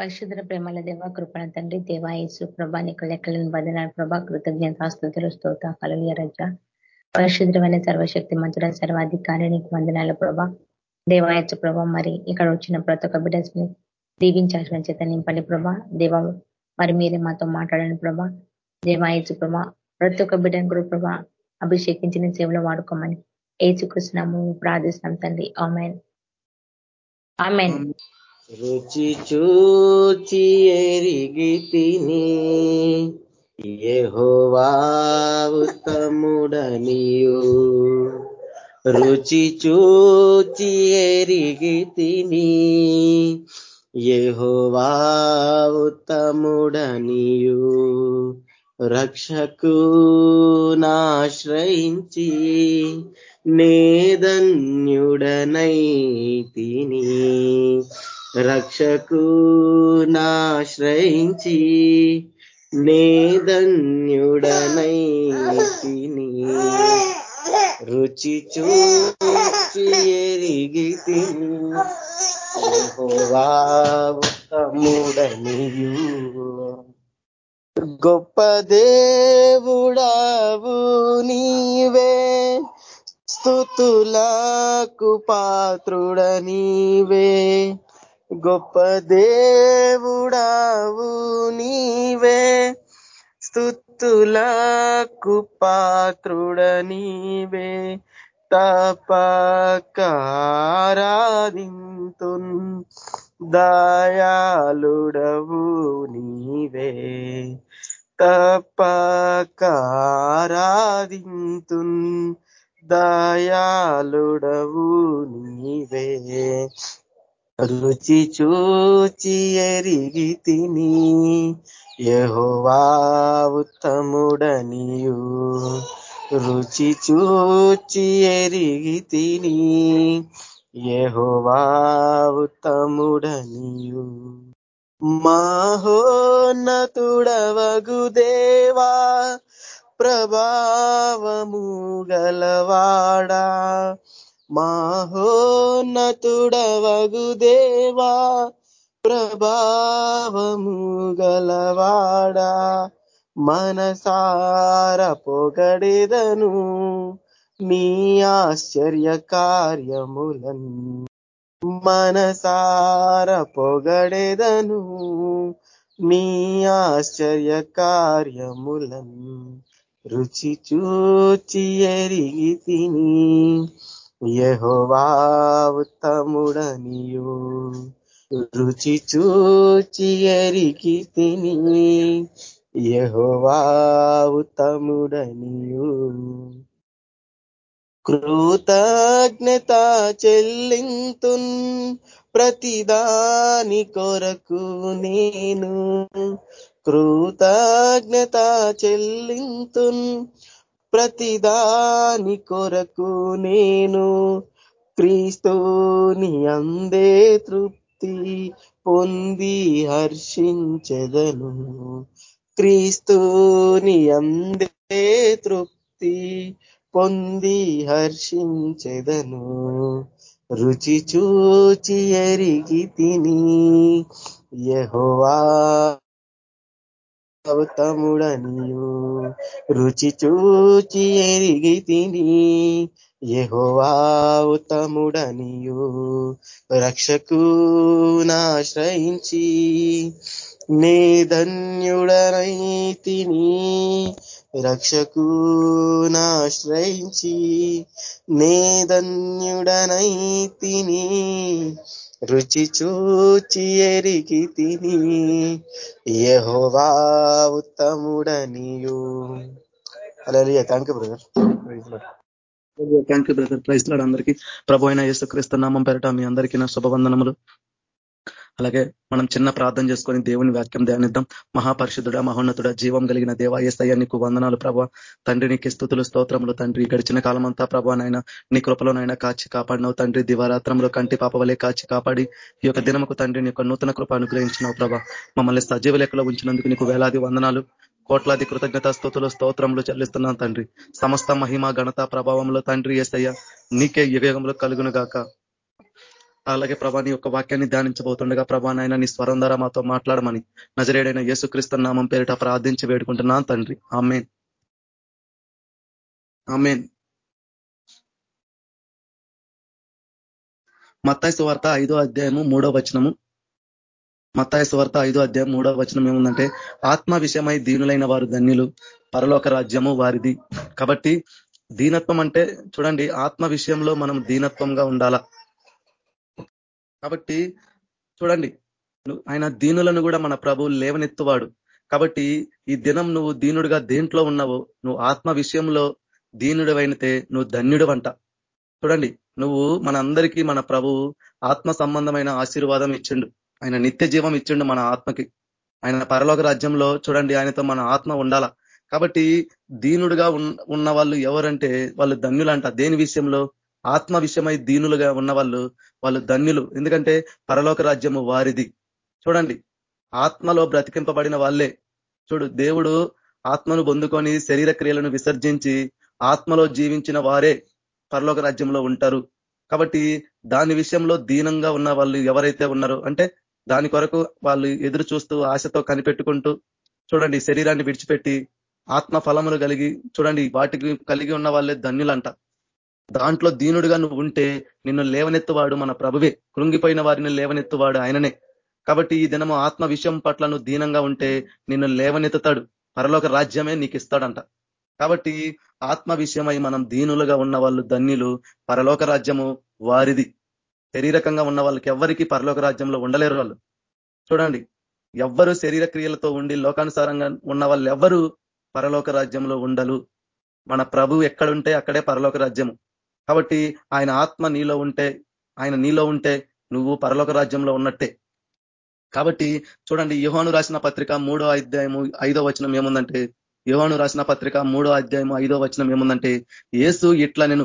పరిశుద్ర ప్రేమల దేవ కృపణ తండ్రి దేవాయసు ప్రభా నీకు లెక్కలను బదిలాల ప్రభా కృతజ్ఞతాస్తుతులు స్తోత కలుయ రజ. పరిశుద్రమైన సర్వశక్తి మంతుడ సర్వాధికారి నీకు వందనాల ప్రభా. దేవాయత్స ప్రభా మరి ఇక్కడ వచ్చిన ప్రతి ఒక్క బిడ్డని దీవించాల్సిన చేత నింపండి ప్రభా. దేవ మరి మీరే మాతో మాట్లాడండి ప్రభా. దేవాయత్స ప్రభా ప్రతి ఒక్క బిడ్డను కూడా ప్రభా అభిషేకించిన సేవలో వాడుకోమని ఏచుకృష్ణము ప్రార్థిస్తున్నాం తండ్రి. ఆమెన్. ఆమెన్. రుచి చూచి ఎరిగి తిని యహోవాతముడనియు రుచి చూచి ఎరిగి తిని యహోవాతముడనియు రక్షకు నాశ్రయించి నేదన్యుడనై తిని రక్షకు నాశ్రయించి నేదన్యుడనై తిని రుచి చూచి ఎరిగి తిని తమ్ముడనియు గొప్ప దేవుడావు నీవే స్థుతులకు పాత్రుడ నీవే గొప్ప దేవుడావు నీవే. స్థుతులకు పాత్రుడ నీవే. తపకారాదింతు దయాళుడవు నీవే. తపకారాదింతు దయాళుడవు నీవే. రుచి చూచి ఎరిగి తిని యహోవా ఉత్తముడనియు. రుచి చూచి ఎరిగి తిని యహోవా ఉత్తముడనియు. మాహోన్నతుడవగు దేవా ప్రభావము గలవాడా. మాహోన్నతుడవగు దేవా ప్రభావము గలవాడా మనసార పొగడెదను నీ ఆశ్చర్య కార్యములన్ మనసార పొగడెదను నీ ఆశ్చర్య కార్యములన్ రుచి చూచి ఎరిగి తిని యహోవా ఉత్తముడనియు. రుచి చూచి ఎరికి తిని. యహోవా ఉత్తముడనియు. కృతజ్ఞత చెల్లింతున్ ప్రతిదాని కొరకు నేను. కృతజ్ఞత చెల్లింతున్ ప్రతిదాని కొరకు నేను క్రీస్తుని అందే తృప్తి పొంది హర్షించెదను. క్రీస్తుని అందే తృప్తి పొంది హర్షించెదను. రుచి చూచి ఎరిగి తిని యహోవా తముడనియు రుచి చూచి ఎరిగి తిని యహోవాతముడనియు రక్షకు నాశ్రయించి నే ధన్యుడనై తిని రక్షకు నాశ్రయించి నే ధన్యుడనై తిని రుచి చూచి ఎరిగి తిని యహోవా ఉత్తముడనియు. అలా thank you brother thank you brother praise lord అందరికీ. ప్రభు అయిన యేసుక్రీస్తు నామం పెరట మీ అందరికీ నా శుభవందనములు. అలాగే మనం చిన్న ప్రార్థన చేసుకొని దేవుని వాక్యం ధ్యానిద్దాం. మహాపరిషుధుడ మహోన్నతుడ జీవం కలిగిన దేవ ఏసయ్య నీకు వందనాలు ప్రభా. తండ్రి నీకు స్థుతులు స్తోత్రములు తండ్రి. గడిచిన కాలం అంతా ప్రభానైనా నీ కృపలోనైనా కాచి కాపాడినవు తండ్రి. దివారాత్రంలో కంటి పాప వలె కాచి కాపాడి ఈ యొక్క దినముకు తండ్రి నీ నూతన కృప అనుగ్రహించినావు ప్రభా. మమ్మల్ని సజీవ లెక్కలో ఉంచినందుకు నీకు వేలాది వందనాలు కోట్లాది కృతజ్ఞత స్థుతులు స్తోత్రములు చెల్లిస్తున్నాను తండ్రి. సమస్త మహిమ ఘనత ప్రభావంలో తండ్రి ఏసయ్య నీకే యుగంలో కలుగును గాక అలాగే ప్రభా నీ యొక్క వాక్యాన్ని ధ్యానించబోతుండగా ప్రభా నాయన నీ స్వరం ద్వారా మాతో మాట్లాడమని నజరేడైన యేసుక్రీస్తు నామం పేరిట ప్రార్థించి వేడుకుంటున్నాను తండ్రి. ఆమెన్. ఆమెన్. మత్తాయి వార్త ఐదో అధ్యాయము మూడో వచనము. మత్తాయి వార్త ఐదో అధ్యాయం మూడో వచనం ఏముందంటే ఆత్మ విషయమై దీనులైన వారు ధన్యులు పరలోక రాజ్యము వారిది. కాబట్టి దీనత్వం అంటే చూడండి ఆత్మ విషయంలో మనం దీనత్వంగా ఉండాలా? కాబట్టి చూడండి ఆయన దీనులను కూడా మన ప్రభువు లేవనెత్తువాడు. కాబట్టి ఈ దినం నువ్వు దీనుడిగా దేంట్లో ఉన్నావో నువ్వు ఆత్మ విషయంలో దీనుడు అయినతే నువ్వు ధన్యుడు అంట చూడండి నువ్వు మనందరికీ మన ప్రభువు ఆత్మ సంబంధమైన ఆశీర్వాదం ఇచ్చిండు. ఆయన నిత్య జీవం ఇచ్చిండు మన ఆత్మకి. ఆయన పరలోక రాజ్యంలో చూడండి ఆయనతో మన ఆత్మ ఉండాల. కాబట్టి దీనుడుగా ఉన్న వాళ్ళు ఎవరంటే వాళ్ళు ధన్యులంట. దేని విషయంలో? ఆత్మ విషయమై దీనులుగా ఉన్న వాళ్ళు వాళ్ళు ధన్యులు. ఎందుకంటే పరలోక రాజ్యము వారిది. చూడండి ఆత్మలో బ్రతికింపబడిన వాళ్ళే. చూడు దేవుడు ఆత్మను పొందుకొని శరీర క్రియలను విసర్జించి ఆత్మలో జీవించిన వారే పరలోక రాజ్యంలో ఉంటారు. కాబట్టి దాని విషయంలో దీనంగా ఉన్న వాళ్ళు ఎవరైతే ఉన్నారో అంటే దాని కొరకు వాళ్ళు ఎదురు చూస్తూ ఆశతో కనిపెట్టుకుంటూ చూడండి శరీరాన్ని విడిచిపెట్టి ఆత్మ ఫలములు కలిగి చూడండి వాటికి కలిగి ఉన్న వాళ్ళే ధన్యులంట. దాంట్లో దీనుడుగా నువ్వు ఉంటే నిన్ను లేవనెత్తువాడు మన ప్రభువే. కృంగిపోయిన వారిని లేవనెత్తువాడు ఆయననే. కాబట్టి ఈ దినము ఆత్మ విషయం పట్ల నువ్వు దీనంగా ఉంటే నిన్ను లేవనెత్తుతాడు. పరలోక రాజ్యమే నీకు ఇస్తాడంట కాబట్టి ఆత్మ విషయమై మనం దీనులుగా ఉన్న వాళ్ళు ధన్యులు పరలోక రాజ్యము వారిది. శరీరకంగా ఉన్న వాళ్ళకి ఎవరికి పరలోక రాజ్యంలో ఉండలేరు వాళ్ళు. చూడండి ఎవ్వరు శరీర క్రియలతో ఉండి లోకానుసారంగా ఉన్న వాళ్ళు ఎవ్వరు పరలోక రాజ్యంలో ఉండలు మన ప్రభు ఎక్కడుంటే అక్కడే పరలోక రాజ్యము. కాబట్టి ఆయన ఆత్మ నీలో ఉంటే ఆయన నీలో ఉంటే నువ్వు పరలోక రాజ్యంలో ఉన్నట్టే. కాబట్టి చూడండి యుహాను రాసిన పత్రిక మూడో అధ్యాయము ఐదో వచనం ఏముందంటే యుహాను రాసిన పత్రిక మూడో అధ్యాయము ఐదో వచనం ఏముందంటే ఏసు ఇట్లా నేను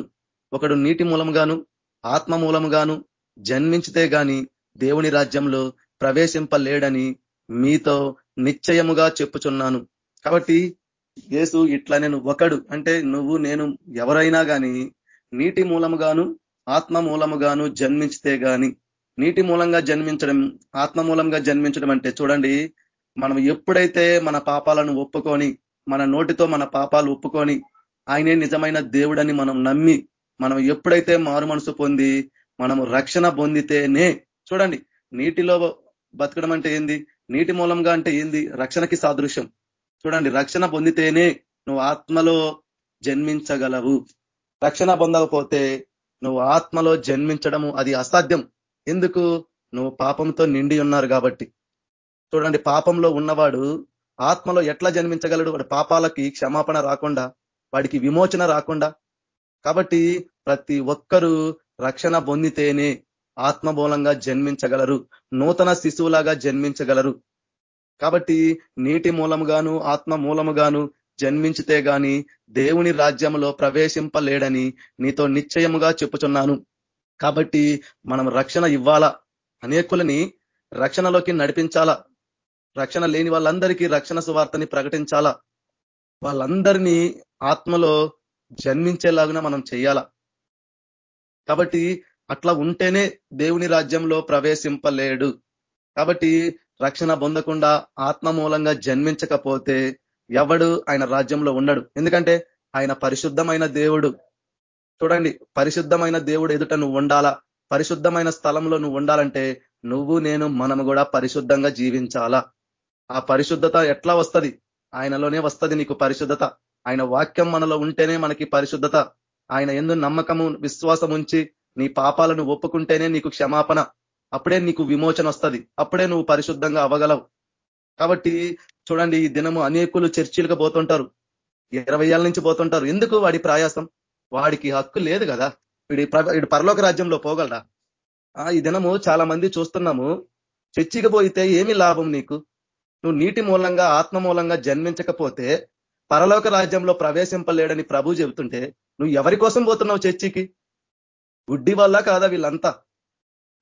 ఒకడు నీటి మూలముగాను ఆత్మ మూలముగాను జన్మించితే గాని దేవుని రాజ్యంలో ప్రవేశింపలేడని మీతో నిశ్చయముగా చెప్పుచున్నాను. కాబట్టి యేసు ఇట్లా నేను ఒకడు అంటే నువ్వు నేను ఎవరైనా కానీ నీటి మూలముగాను ఆత్మ మూలముగాను జన్మించితే గాని నీటి మూలంగా జన్మించడం ఆత్మ మూలంగా జన్మించడం అంటే చూడండి మనం ఎప్పుడైతే మన పాపాలను ఒప్పుకొని మన నోటితో మన పాపాలు ఒప్పుకొని ఆయనే నిజమైన దేవుడని మనం నమ్మి మనం ఎప్పుడైతే మారు మనసు పొంది మనము రక్షణ పొందితేనే చూడండి నీటిలో బతకడం అంటే ఏంది? నీటి మూలంగా అంటే ఏంది? రక్షణకి సాదృశ్యం. చూడండి రక్షణ పొందితేనే నువ్వు ఆత్మలో జన్మించగలవు. రక్షణ పొందకపోతే నువ్వు ఆత్మలో జన్మించడము అది అసాధ్యం. ఎందుకు? నువ్వు పాపంతో నిండి ఉన్నారు కాబట్టి. చూడండి పాపంలో ఉన్నవాడు ఆత్మలో ఎట్లా జన్మించగలడు? వాడి పాపాలకి క్షమాపణ రాకుండా వాడికి విమోచన రాకుండా. కాబట్టి ప్రతి ఒక్కరూ రక్షణ పొందితేనే ఆత్మబూలంగా జన్మించగలరు. నూతన శిశువులాగా జన్మించగలరు. కాబట్టి నీటి మూలముగాను ఆత్మ మూలముగాను జన్మించితే గాని దేవుని రాజ్యంలో ప్రవేశింపలేడని నీతో నిశ్చయముగా చెప్పుచున్నాను. కాబట్టి మనం రక్షణ ఇవ్వాలా? అనేకులని రక్షణలోకి నడిపించాలా? రక్షణ లేని వాళ్ళందరికీ రక్షణ సువార్తని ప్రకటించాలా? వాళ్ళందరినీ ఆత్మలో జన్మించేలాగా మనం చేయాలా? కాబట్టి అట్లా ఉంటేనే దేవుని రాజ్యంలో ప్రవేశింపలేడు. కాబట్టి రక్షణ పొందకుండా ఆత్మ మూలంగా జన్మించకపోతే ఎవడు ఆయన రాజ్యంలో ఉండడు. ఎందుకంటే ఆయన పరిశుద్ధమైన దేవుడు. చూడండి పరిశుద్ధమైన దేవుడు ఎదుట నువ్వు ఉండాలా? పరిశుద్ధమైన స్థలంలో నువ్వు ఉండాలంటే నువ్వు నేను మనము కూడా పరిశుద్ధంగా జీవించాలా? ఆ పరిశుద్ధత ఎట్లా వస్తుంది? ఆయనలోనే వస్తుంది నీకు పరిశుద్ధత. ఆయన వాక్యం మనలో ఉంటేనే మనకి పరిశుద్ధత. ఆయన ఎందు నమ్మకము విశ్వాసం ఉంచి నీ పాపాలను ఒప్పుకుంటేనే నీకు క్షమాపణ. అప్పుడే నీకు విమోచన వస్తుంది. అప్పుడే నువ్వు పరిశుద్ధంగా అవ్వగలవు కాబట్టి చూడండి ఈ దినము అనేకులు చర్చిలకు పోతుంటారు. ఇరవై ఏళ్ళ నుంచి పోతుంటారు. ఎందుకు వాడి ప్రయాసం? వాడికి హక్కు లేదు కదా. వీడి వీడు పరలోక రాజ్యంలో పోగలరా? ఈ దినము చాలా మంది చూస్తున్నాము. చర్చికి పోయితే ఏమి లాభం నీకు? నువ్వు నీటి మూలంగా ఆత్మ మూలంగా జన్మించకపోతే పరలోక రాజ్యంలో ప్రవేశింపలేడని ప్రభు చెబుతుంటే నువ్వు ఎవరి కోసం పోతున్నావు చర్చికి? గుడ్డి వల్ల కాదా వీళ్ళంతా?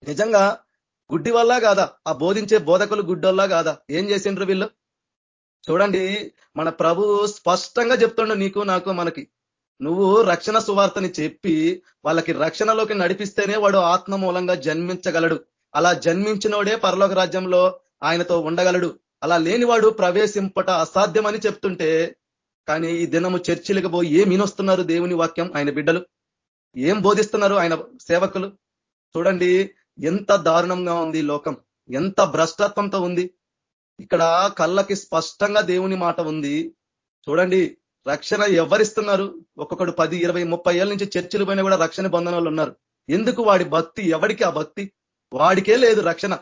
నిజంగా గుడ్డి వల్ల కాదా? ఆ బోధించే బోధకులు గుడ్డల్లా కాదా? ఏం చేసిండ్రు వీళ్ళు? చూడండి మన ప్రభు స్పష్టంగా చెప్తుండు నీకు నాకు మనకి. నువ్వు రక్షణ సువార్తని చెప్పి వాళ్ళకి రక్షణలోకి నడిపిస్తేనే వాడు ఆత్మ మూలంగా జన్మించగలడు. అలా జన్మించినోడే పరలోక రాజ్యంలో ఆయనతో ఉండగలడు. అలా లేనివాడు ప్రవేశింపట అసాధ్యమని చెప్తుంటే కానీ ఈ దినము చర్చిలకు పోయి ఏం వినొస్తున్నారు దేవుని వాక్యం ఆయన బిడ్డలు? ఏం బోధిస్తున్నారు ఆయన సేవకులు? చూడండి ఎంత దారుణంగా ఉంది లోకం. ఎంత భ్రష్టత్వంతో ఉంది. ఇక్కడ కళ్ళకి స్పష్టంగా దేవుని మాట ఉంది. చూడండి రక్షణ ఎవరిస్తున్నారు? ఒక్కొక్కడు పది ఇరవై ముప్పై ఏళ్ళ నుంచి చర్చిలు పోయినా కూడా రక్షణ బంధనాలు ఉన్నారు. ఎందుకు వాడి భక్తి? ఎవడికి ఆ భక్తి? వాడికే లేదు రక్షణ.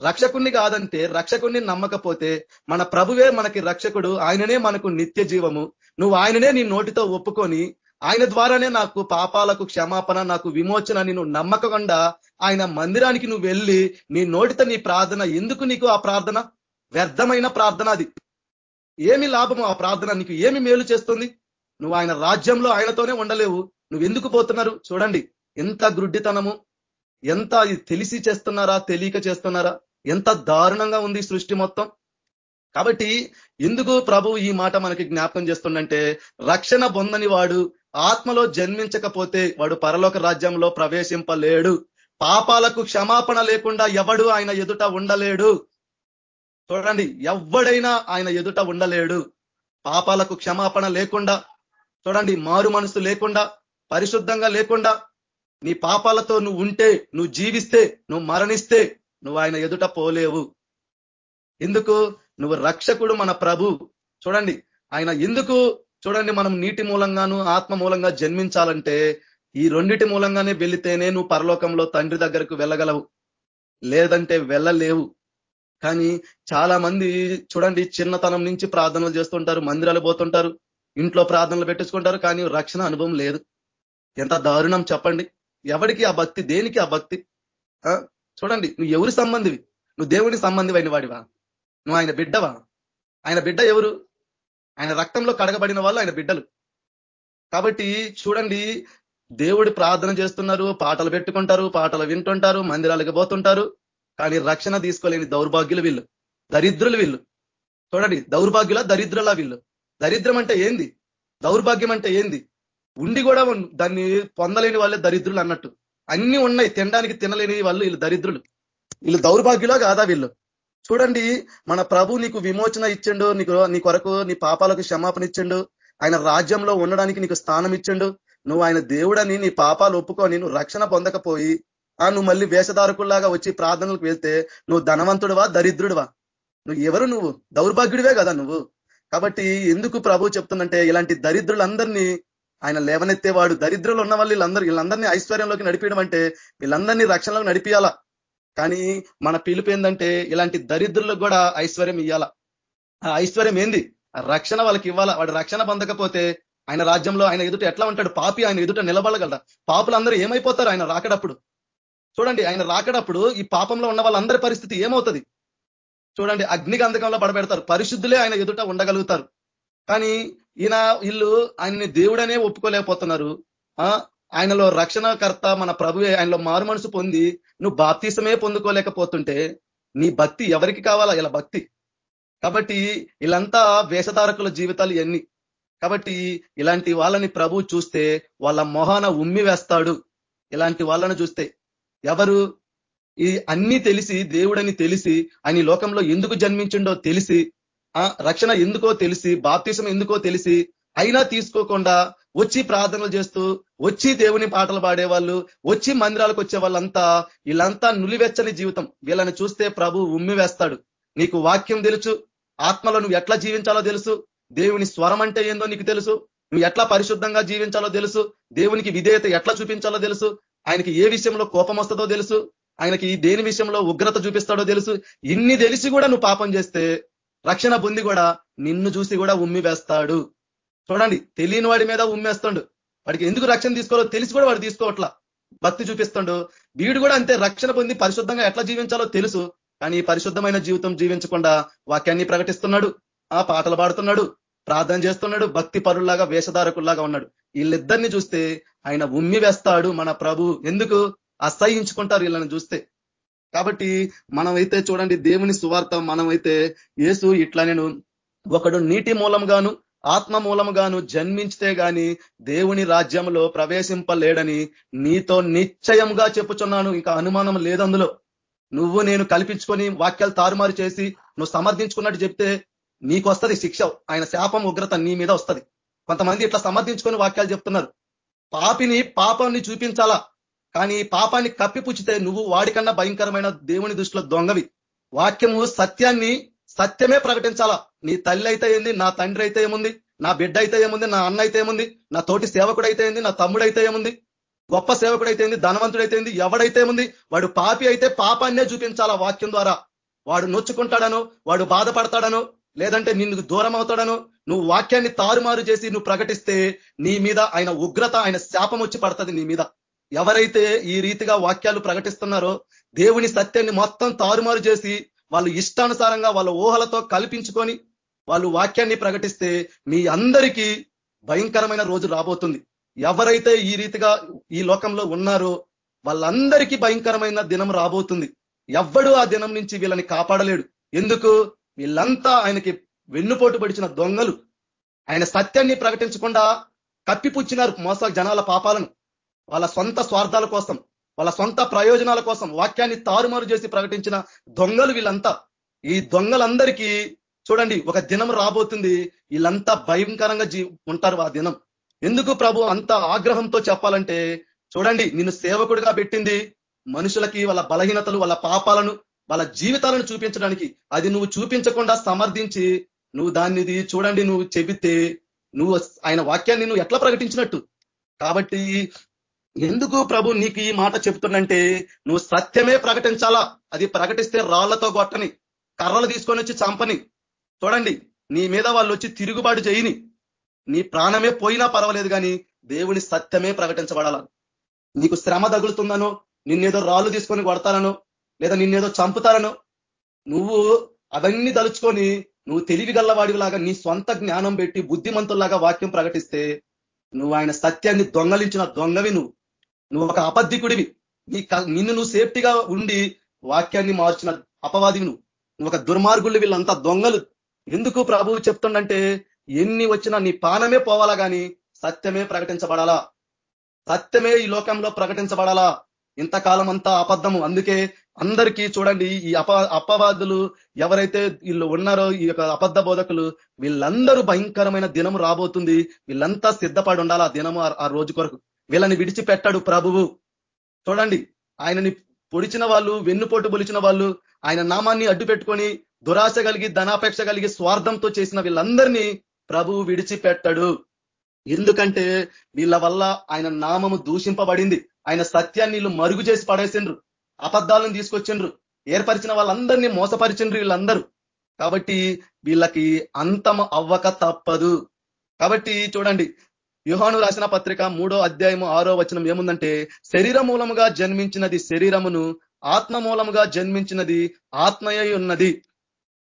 రక్షకుణ్ణి కాదంటే రక్షకుణ్ణి నమ్మకపోతే మన ప్రభువే మనకి రక్షకుడు ఆయననే మనకు నిత్య జీవము. నువ్వు ఆయననే నీ నోటితో ఒప్పుకొని ఆయన ద్వారానే నాకు పాపాలకు క్షమాపణ నాకు విమోచన నేను నమ్మకకుండా ఆయన మందిరానికి నువ్వు వెళ్ళి నీ నోటితో నీ ప్రార్థన ఎందుకు నీకు ఆ ప్రార్థన? వ్యర్థమైన ప్రార్థన అది. ఏమి లాభము ఆ ప్రార్థన? నీకు ఏమి మేలు చేస్తుంది? నువ్వు ఆయన రాజ్యంలో ఆయనతోనే ఉండలేవు. నువ్వు ఎందుకు పోతున్నారు? చూడండి. ఎంత గ్రుడ్డితనము? ఎంత తెలిసి చేస్తున్నారా? తెలియక చేస్తున్నారా? ఎంత దారుణంగా ఉంది సృష్టి మొత్తం. కాబట్టి ఎందుకు ప్రభు ఈ మాట మనకి జ్ఞాపకం చేస్తుండంటే రక్షణ పొందని వాడు ఆత్మలో జన్మించకపోతే వాడు పరలోక రాజ్యంలో ప్రవేశింపలేడు. పాపాలకు క్షమాపణ లేకుండా ఎవడు ఆయన ఎదుట ఉండలేడు. చూడండి ఎవడైనా ఆయన ఎదుట ఉండలేడు. పాపాలకు క్షమాపణ లేకుండా చూడండి మారు మనసు లేకుండా పరిశుద్ధంగా లేకుండా నీ పాపాలతో నువ్వు ఉంటే నువ్వు జీవిస్తే నువ్వు మరణిస్తే నువ్వు ఆయన ఎదుట పోలేవు. ఎందుకు? నువ్వు రక్షకుడు మన ప్రభు. చూడండి ఆయన ఎందుకు? చూడండి మనం నీటి మూలంగాను ఆత్మ మూలంగా జన్మించాలంటే ఈ రెండిటి మూలంగానే వెళితేనే నువ్వు పరలోకంలో తండ్రి దగ్గరకు వెళ్ళగలవు. లేదంటే వెళ్ళలేవు. కానీ చాలా మంది చూడండి చిన్నతనం నుంచి ప్రార్థనలు చేస్తుంటారు మందిరాలు పోతుంటారు ఇంట్లో ప్రార్థనలు పెట్టించుకుంటారు కానీ రక్షణ అనుభవం లేదు. ఎంత దారుణం చెప్పండి. ఎవరికి ఆ భక్తి? దేనికి ఆ భక్తి? చూడండి నువ్వు ఎవరి సంబంధివి? నువ్వు దేవుని సంబంధివైన వాడివా? నువ్వు ఆయన బిడ్డవా? ఆయన బిడ్డ ఎవరు? ఆయన రక్తంలో కడగబడిన వాళ్ళు ఆయన బిడ్డలు. కాబట్టి చూడండి దేవుడి ప్రార్థన చేస్తున్నారు పాటలు పెట్టుకుంటారు పాటలు వింటుంటారు మందిరాలకు పోతుంటారు. కానీ రక్షణ తీసుకోలేని దౌర్భాగ్యులు వీళ్ళు. దరిద్రులు వీళ్ళు. చూడండి దౌర్భాగ్యుల దరిద్రుల వీళ్ళు. దరిద్రం అంటే ఏంది? దౌర్భాగ్యం అంటే ఏంది? ఉండి కూడా దాన్ని పొందలేని వాళ్ళే దరిద్రులు అన్నట్టు. అన్ని ఉన్నాయి తినడానికి తినలేని వాళ్ళు వీళ్ళు దరిద్రులు. వీళ్ళు దౌర్భాగ్యులో కాదా వీళ్ళు? చూడండి మన ప్రభు నీకు విమోచన ఇచ్చిండు నీకు నీ కొరకు నీ పాపాలకు క్షమాపణ ఇచ్చిండు ఆయన రాజ్యంలో ఉండడానికి నీకు స్థానం ఇచ్చిండు నువ్వు ఆయన దేవుడని నీ పాపాలు ఒప్పుకొని నువ్వు రక్షణ పొందకపోయి ఆ నువ్వు మళ్ళీ వేషధారకుల్లాగా వచ్చి ప్రార్థనలకు వెళ్తే నువ్వు ధనవంతుడివా దరిద్రుడివా? నువ్వు ఎవరు నువ్వు? దౌర్భాగ్యుడివే కదా నువ్వు. కాబట్టి ఎందుకు ప్రభు చెప్తుందంటే ఇలాంటి దరిద్రులందరినీ ఆయన లేవనెత్తేవాడు. దరిద్రులు ఉన్న వాళ్ళు వీళ్ళందరూ వీళ్ళందరినీ ఐశ్వర్యంలోకి నడిపించడం అంటే వీళ్ళందరినీ రక్షణలోకి నడిపియాలా? కానీ మన పిలుపు ఏంటంటే ఇలాంటి దరిద్రులకు కూడా ఐశ్వర్యం ఇవ్వాల ఆ ఐశ్వర్యం ఏంది? రక్షణ వాళ్ళకి ఇవ్వాలా? వాడు రక్షణ పొందకపోతే ఆయన రాజ్యంలో ఆయన ఎదుట ఎట్లా ఉంటాడు? పాపి ఆయన ఎదుట నిలబడగలరా పాపులందరూ ఏమైపోతారు ఆయన రాకడప్పుడు? చూడండి ఆయన రాకడప్పుడు ఈ పాపంలో ఉన్న వాళ్ళందరి పరిస్థితి ఏమవుతుంది? చూడండి అగ్నిగంధకంలో పడబెడతారు. పరిశుద్ధులే ఆయన ఎదుట ఉండగలుగుతారు. కానీ ఈయన వీళ్ళు ఆయన్ని దేవుడనే ఒప్పుకోలేకపోతున్నారు. ఆయనలో రక్షణకర్త మన ప్రభువే ఆయనలో మారు మనసు పొంది నువ్వు బాప్తీసమే పొందుకోలేకపోతుంటే నీ భక్తి ఎవరికి కావాలా? ఇలా భక్తి. కాబట్టి వీళ్ళంతా వేషధారకుల జీవితాలు ఎన్ని కాబట్టి ఇలాంటి వాళ్ళని ప్రభు చూస్తే వాళ్ళ మొహాన ఉమ్మి వేస్తాడు. ఇలాంటి వాళ్ళని చూస్తే ఎవరు? ఈ అన్ని తెలిసి దేవుడని తెలిసి ఆయన లోకంలో ఎందుకు జన్మించిండో తెలిసి ఆ రక్షణ ఎందుకో తెలిసి బాప్తీసం ఎందుకో తెలిసి అయినా తీసుకోకుండా వచ్చి ప్రార్థనలు చేస్తూ వచ్చి దేవుని పాటలు పాడేవాళ్ళు వచ్చి మందిరాలకు వచ్చే వాళ్ళంతా వీళ్ళంతా నులివెచ్చని జీవితం. వీళ్ళని చూస్తే ప్రభు ఉమ్మి వేస్తాడు. నీకు వాక్యం తెలుసు ఆత్మలో నువ్వు ఎట్లా జీవించాలో తెలుసు దేవుని స్వరం అంటే ఏందో నీకు తెలుసు నువ్వు ఎట్లా పరిశుద్ధంగా జీవించాలో తెలుసు దేవునికి విధేయత ఎట్లా చూపించాలో తెలుసు ఆయనకి ఏ విషయంలో కోపం వస్తుందో తెలుసు. ఆయనకి దేని విషయంలో ఉగ్రత చూపిస్తాడో తెలుసు. ఇన్ని తెలిసి కూడా నువ్వు పాపం చేస్తే రక్షణ పొంది కూడా నిన్ను చూసి కూడా ఉమ్మి వేస్తాడు. చూడండి తెలియని వాడి మీద ఉమ్మేస్తాడు. వాడికి ఎందుకు రక్షణ తీసుకోవాలో తెలిసి కూడా వాడు తీసుకోవట్లా. భక్తి చూపిస్తాడు. వీడు కూడా అంతే రక్షణ పొంది పరిశుద్ధంగా ఎట్లా జీవించాలో తెలుసు. కానీ పరిశుద్ధమైన జీవితం జీవించకుండా వాక్యాన్ని ప్రకటిస్తున్నాడు. ఆ పాటలు పాడుతున్నాడు. ప్రార్థన చేస్తున్నాడు భక్తి పరుల్లాగా వేషధారకుల్లాగా ఉన్నాడు. వీళ్ళిద్దరిని చూస్తే ఆయన ఉమ్మి వేస్తాడు మన ప్రభు ఎందుకు అసహించుకుంటారు వీళ్ళని చూస్తే. కాబట్టి మనమైతే చూడండి దేవుని సువార్త మనమైతే యేసు ఇట్లా నేను ఒకడు నీటి మూలంగాను ఆత్మ మూలంగాను జన్మించితే గాని దేవుని రాజ్యంలో ప్రవేశింపలేడని నీతో నిశ్చయంగా చెప్పుచున్నాను. ఇంకా అనుమానం లేదందులో. నువ్వు నేను కల్పించుకొని వాక్యాలు తారుమారు చేసి నువ్వు సమర్థించుకున్నట్టు చెప్తే నీకు వస్తుంది శిక్ష. ఆయన శాపం ఉగ్రత నీ మీద వస్తుంది. కొంతమంది ఇట్లా సమర్థించుకొని వాక్యాలు చెప్తున్నారు. పాపిని పాపాన్ని చూపించాలా? కానీ పాపాన్ని కప్పిపుచ్చితే నువ్వు వాడికన్నా భయంకరమైన దేవుని దృష్టిలో దొంగవి. వాక్యము సత్యాన్ని సత్యమే ప్రకటించాలా? నీ తల్లి అయితే ఏంది? నా తండ్రి అయితే ఏముంది? నా బిడ్డ అయితే ఏముంది? నా అన్న అయితే ఏముంది? నా తోటి సేవకుడు అయితే ఏంది? నా తమ్ముడు అయితే ఏముంది? గొప్ప సేవకుడు అయితే ఏంది? ధనవంతుడు అయితే ఏంది? ఎవడైతే ఉంది వాడు పాపి అయితే పాపాన్నే చూపించాలా వాక్యం ద్వారా? వాడు నొచ్చుకుంటాడను? వాడు బాధపడతాడను? లేదంటే నిన్ను దూరం అవుతాడను నువ్వు వాక్యాన్ని తారుమారు చేసి నువ్వు ప్రకటిస్తే నీ మీద ఆయన ఉగ్రత ఆయన శాపం వచ్చి పడుతుంది నీ మీద. ఎవరైతే ఈ రీతిగా వాక్యాలు ప్రకటిస్తున్నారో దేవుని సత్యాన్ని మొత్తం తారుమారు చేసి వాళ్ళు ఇష్టానుసారంగా వాళ్ళ ఊహలతో కల్పించుకొని వాళ్ళు వాక్యాన్ని ప్రకటిస్తే మీ అందరికీ భయంకరమైన రోజు రాబోతుంది. ఎవరైతే ఈ రీతిగా ఈ లోకంలో ఉన్నారో వాళ్ళందరికీ భయంకరమైన దినం రాబోతుంది. ఎవ్వడు ఆ దినం నుంచి వీళ్ళని కాపాడలేడు. ఎందుకు? వీళ్ళంతా ఆయనకి వెన్నుపోటు పడిచిన దొంగలు. ఆయన సత్యాన్ని ప్రకటించకుండా కప్పిపుచ్చినారు మోస జనాల పాపాలను. వాళ్ళ సొంత స్వార్థాల కోసం వాళ్ళ సొంత ప్రయోజనాల కోసం వాక్యాన్ని తారుమారు చేసి ప్రకటించిన దొంగలు వీళ్ళంతా. ఈ దొంగలందరికీ చూడండి ఒక దినం రాబోతుంది. వీళ్ళంతా భయంకరంగా జీ ఉంటారు ఆ దినం. ఎందుకు ప్రభు అంత ఆగ్రహంతో చెప్పాలంటే చూడండి నిన్ను సేవకుడిగా పెట్టింది మనుషులకి వాళ్ళ బలహీనతలు వాళ్ళ పాపాలను వాళ్ళ జీవితాలను చూపించడానికి. అది నువ్వు చూపించకుండా సమర్థించి నువ్వు దాన్ని చూడండి నువ్వు చెబితే నువ్వు ఆయన వాక్యాన్ని నువ్వు ఎట్లా ప్రకటించినట్టు? కాబట్టి ఎందుకు ప్రభు నీకు ఈ మాట చెప్తుందంటే నువ్వు సత్యమే ప్రకటించాలా? అది ప్రకటిస్తే రాళ్ళతో కొట్టని కర్రలు తీసుకొని వచ్చి చంపని. చూడండి నీ మీద వాళ్ళు వచ్చి తిరుగుబాటు చేయని. నీ ప్రాణమే పోయినా పర్వాలేదు కానీ దేవుని సత్యమే ప్రకటించబడాల? నీకు శ్రమ తగులుతుందనో నిన్నేదో రాళ్ళు తీసుకొని కొడతారనో లేదా నిన్నేదో చంపుతారనో నువ్వు అవన్నీ తలుచుకొని నువ్వు తెలివి గల్లవాడిలాగా నీ సొంత జ్ఞానం పెట్టి బుద్ధిమంతుల్లాగా వాక్యం ప్రకటిస్తే నువ్వు ఆయన సత్యాన్ని దొంగలించిన దొంగవి నువ్వు. నువ్వు ఒక అబద్ధికుడివి. నీ నిన్ను నువ్వు సేఫ్టీగా ఉండి వాక్యాన్ని మార్చిన అపవాదివి నువ్వు. నువ్వు ఒక దుర్మార్గులు వీళ్ళంతా దొంగలు. ఎందుకు ప్రభువు చెప్తుండంటే ఎన్ని వచ్చినా నీ పానమే పోవాలా కానీ సత్యమే ప్రకటించబడాలా? సత్యమే ఈ లోకంలో ప్రకటించబడాలా? ఇంతకాలం అంతా అబద్ధము. అందుకే అందరికీ చూడండి ఈ అప అపవాదులు ఎవరైతే వీళ్ళు ఉన్నారో ఈ యొక్క అబద్ధ బోధకులు వీళ్ళందరూ భయంకరమైన దినం రాబోతుంది. వీళ్ళంతా సిద్ధపడి ఉండాలి ఆ దినము ఆ రోజు కొరకు. వీళ్ళని విడిచిపెట్టాడు ప్రభువు. చూడండి ఆయనని పొడిచిన వాళ్ళు వెన్నుపోటు పొలిచిన వాళ్ళు ఆయన నామాన్ని అడ్డు పెట్టుకొని దురాశ కలిగి ధనాపేక్ష కలిగి స్వార్థంతో చేసిన వీళ్ళందరినీ ప్రభువు విడిచిపెట్టాడు. ఎందుకంటే వీళ్ళ వల్ల ఆయన నామము దూషింపబడింది. ఆయన సత్యాన్ని వీళ్ళు మరుగు చేసి పడేసిండ్రు. అబద్ధాలను తీసుకొచ్చిండ్రు. ఏర్పరిచిన వాళ్ళందరినీ మోసపరిచిండ్రు వీళ్ళందరూ. కాబట్టి వీళ్ళకి అంతం అవ్వక తప్పదు. కాబట్టి చూడండి యుహాను రాసిన పత్రిక మూడో అధ్యాయము ఆరో వచనం ఏముందంటే శరీర మూలముగా జన్మించినది శరీరమును ఆత్మ మూలముగా జన్మించినది ఆత్మయ్య ఉన్నది.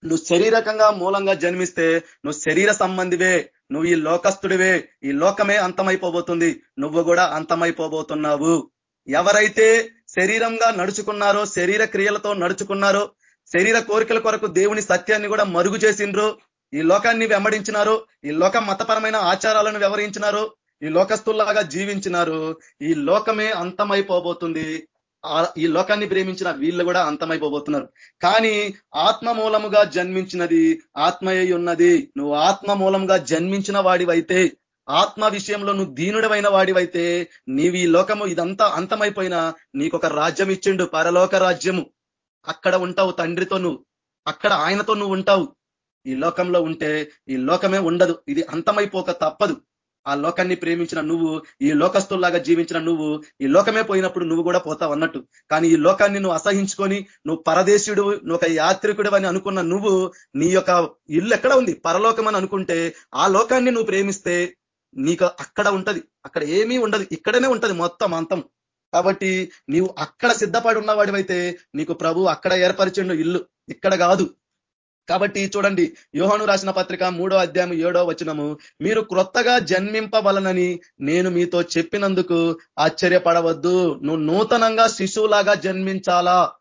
నువ్వు శరీరకంగా మూలంగా జన్మిస్తే నువ్వు శరీర సంబంధివే నువ్వు ఈ లోకస్తుడివే ఈ లోకమే అంతమైపోబోతుంది. నువ్వు కూడా అంతమైపోబోతున్నావు. ఎవరైతే శరీరంగా నడుచుకున్నారో శరీర క్రియలతో నడుచుకున్నారో శరీర కోరికల కొరకు దేవుని సత్యాన్ని కూడా మరుగు చేసిండ్రు. ఈ లోకాన్ని వెంబడించినారు. ఈ లోకం మతపరమైన ఆచారాలను వ్యవహరించినారు ఈ లోకస్తుల్లాగా జీవించినారు. ఈ లోకమే అంతమైపోబోతుంది. ఈ లోకాన్ని ప్రేమించిన వీళ్ళు కూడా అంతమైపోబోతున్నారు. కానీ ఆత్మ మూలముగా జన్మించినది ఆత్మయ్య ఉన్నది. నువ్వు ఆత్మ మూలంగా జన్మించిన వాడివైతే ఆత్మ విషయంలో నువ్వు దీనుడమైన వాడివైతే నీవు ఈ లోకము ఇదంతా అంతమైపోయినా నీకొక రాజ్యం ఇచ్చిండు పరలోక రాజ్యము. అక్కడ ఉంటావు తండ్రితో నువ్వు. అక్కడ ఆయనతో నువ్వు ఉంటావు. ఈ లోకంలో ఉంటే ఈ లోకమే ఉండదు. ఇది అంతమైపోక తప్పదు. ఆ లోకాన్ని ప్రేమించిన నువ్వు ఈ లోకస్తుల్లాగా జీవించిన నువ్వు ఈ లోకమే పోయినప్పుడు నువ్వు కూడా పోతావు అన్నట్టు. కానీ ఈ లోకాన్ని నువ్వు అసహించుకొని నువ్వు పరదేశుడు నువ్వు ఒక యాత్రికుడు అని అనుకున్న నువ్వు నీ యొక్క ఇల్లు ఎక్కడ ఉంది? పరలోకం అని అనుకుంటే ఆ లోకాన్ని నువ్వు ప్రేమిస్తే నీకు అక్కడ ఉంటది. అక్కడ ఏమీ ఉండదు. ఇక్కడనే ఉంటది మొత్తం అంతం. కాబట్టి నీవు అక్కడ సిద్ధపడి ఉన్నవాడివైతే నీకు ప్రభు అక్కడ ఏర్పరిచిండు ఇల్లు. ఇక్కడ కాదు. కాబట్టి చూడండి యోహను రాసిన పత్రిక మూడో అధ్యాయం ఏడో వచనము మీరు క్రొత్తగా జన్మింపవలనని నేను మీతో చెప్పినందుకు ఆశ్చర్యపడవద్దు. నువ్వు నూతనంగా శిశువులాగా జన్మించాలా?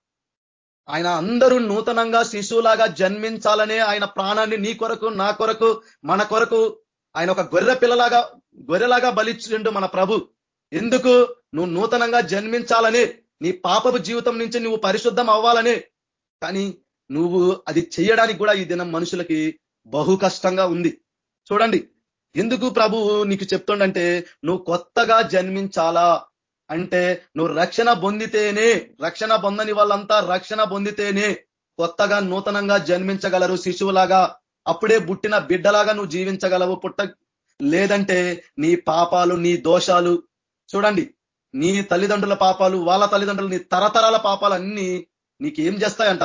ఆయన అందరూ నూతనంగా శిశువులాగా జన్మించాలనే ఆయన ప్రాణాన్ని నీ కొరకు నా కొరకు మన కొరకు ఆయన ఒక గొర్రె పిల్లలాగా గొర్రెలాగా బలిచ్చిండు మన ప్రభు. ఎందుకు? నువ్వు నూతనంగా జన్మించాలని నీ పాపపు జీవితం నుంచి నువ్వు పరిశుద్ధం అవ్వాలని. కానీ నువ్వు అది చేయడానికి కూడా ఈ దినం మనుషులకి బహు కష్టంగా ఉంది. చూడండి ఎందుకు ప్రభు నీకు చెప్తుండంటే నువ్వు కొత్తగా జన్మించాలా? అంటే నువ్వు రక్షణ పొందితేనే రక్షణ పొందని వాళ్ళంతా రక్షణ పొందితేనే కొత్తగా నూతనంగా జన్మించగలరు శిశువులాగా. అప్పుడే పుట్టిన బిడ్డలాగా నువ్వు జీవించగలవు పుట్ట లేదంటే నీ పాపాలు నీ దోషాలు చూడండి నీ తల్లిదండ్రుల పాపాలు వాళ్ళ తల్లిదండ్రులు నీ తరతరాల పాపాలు అన్ని నీకేం చేస్తాయంట?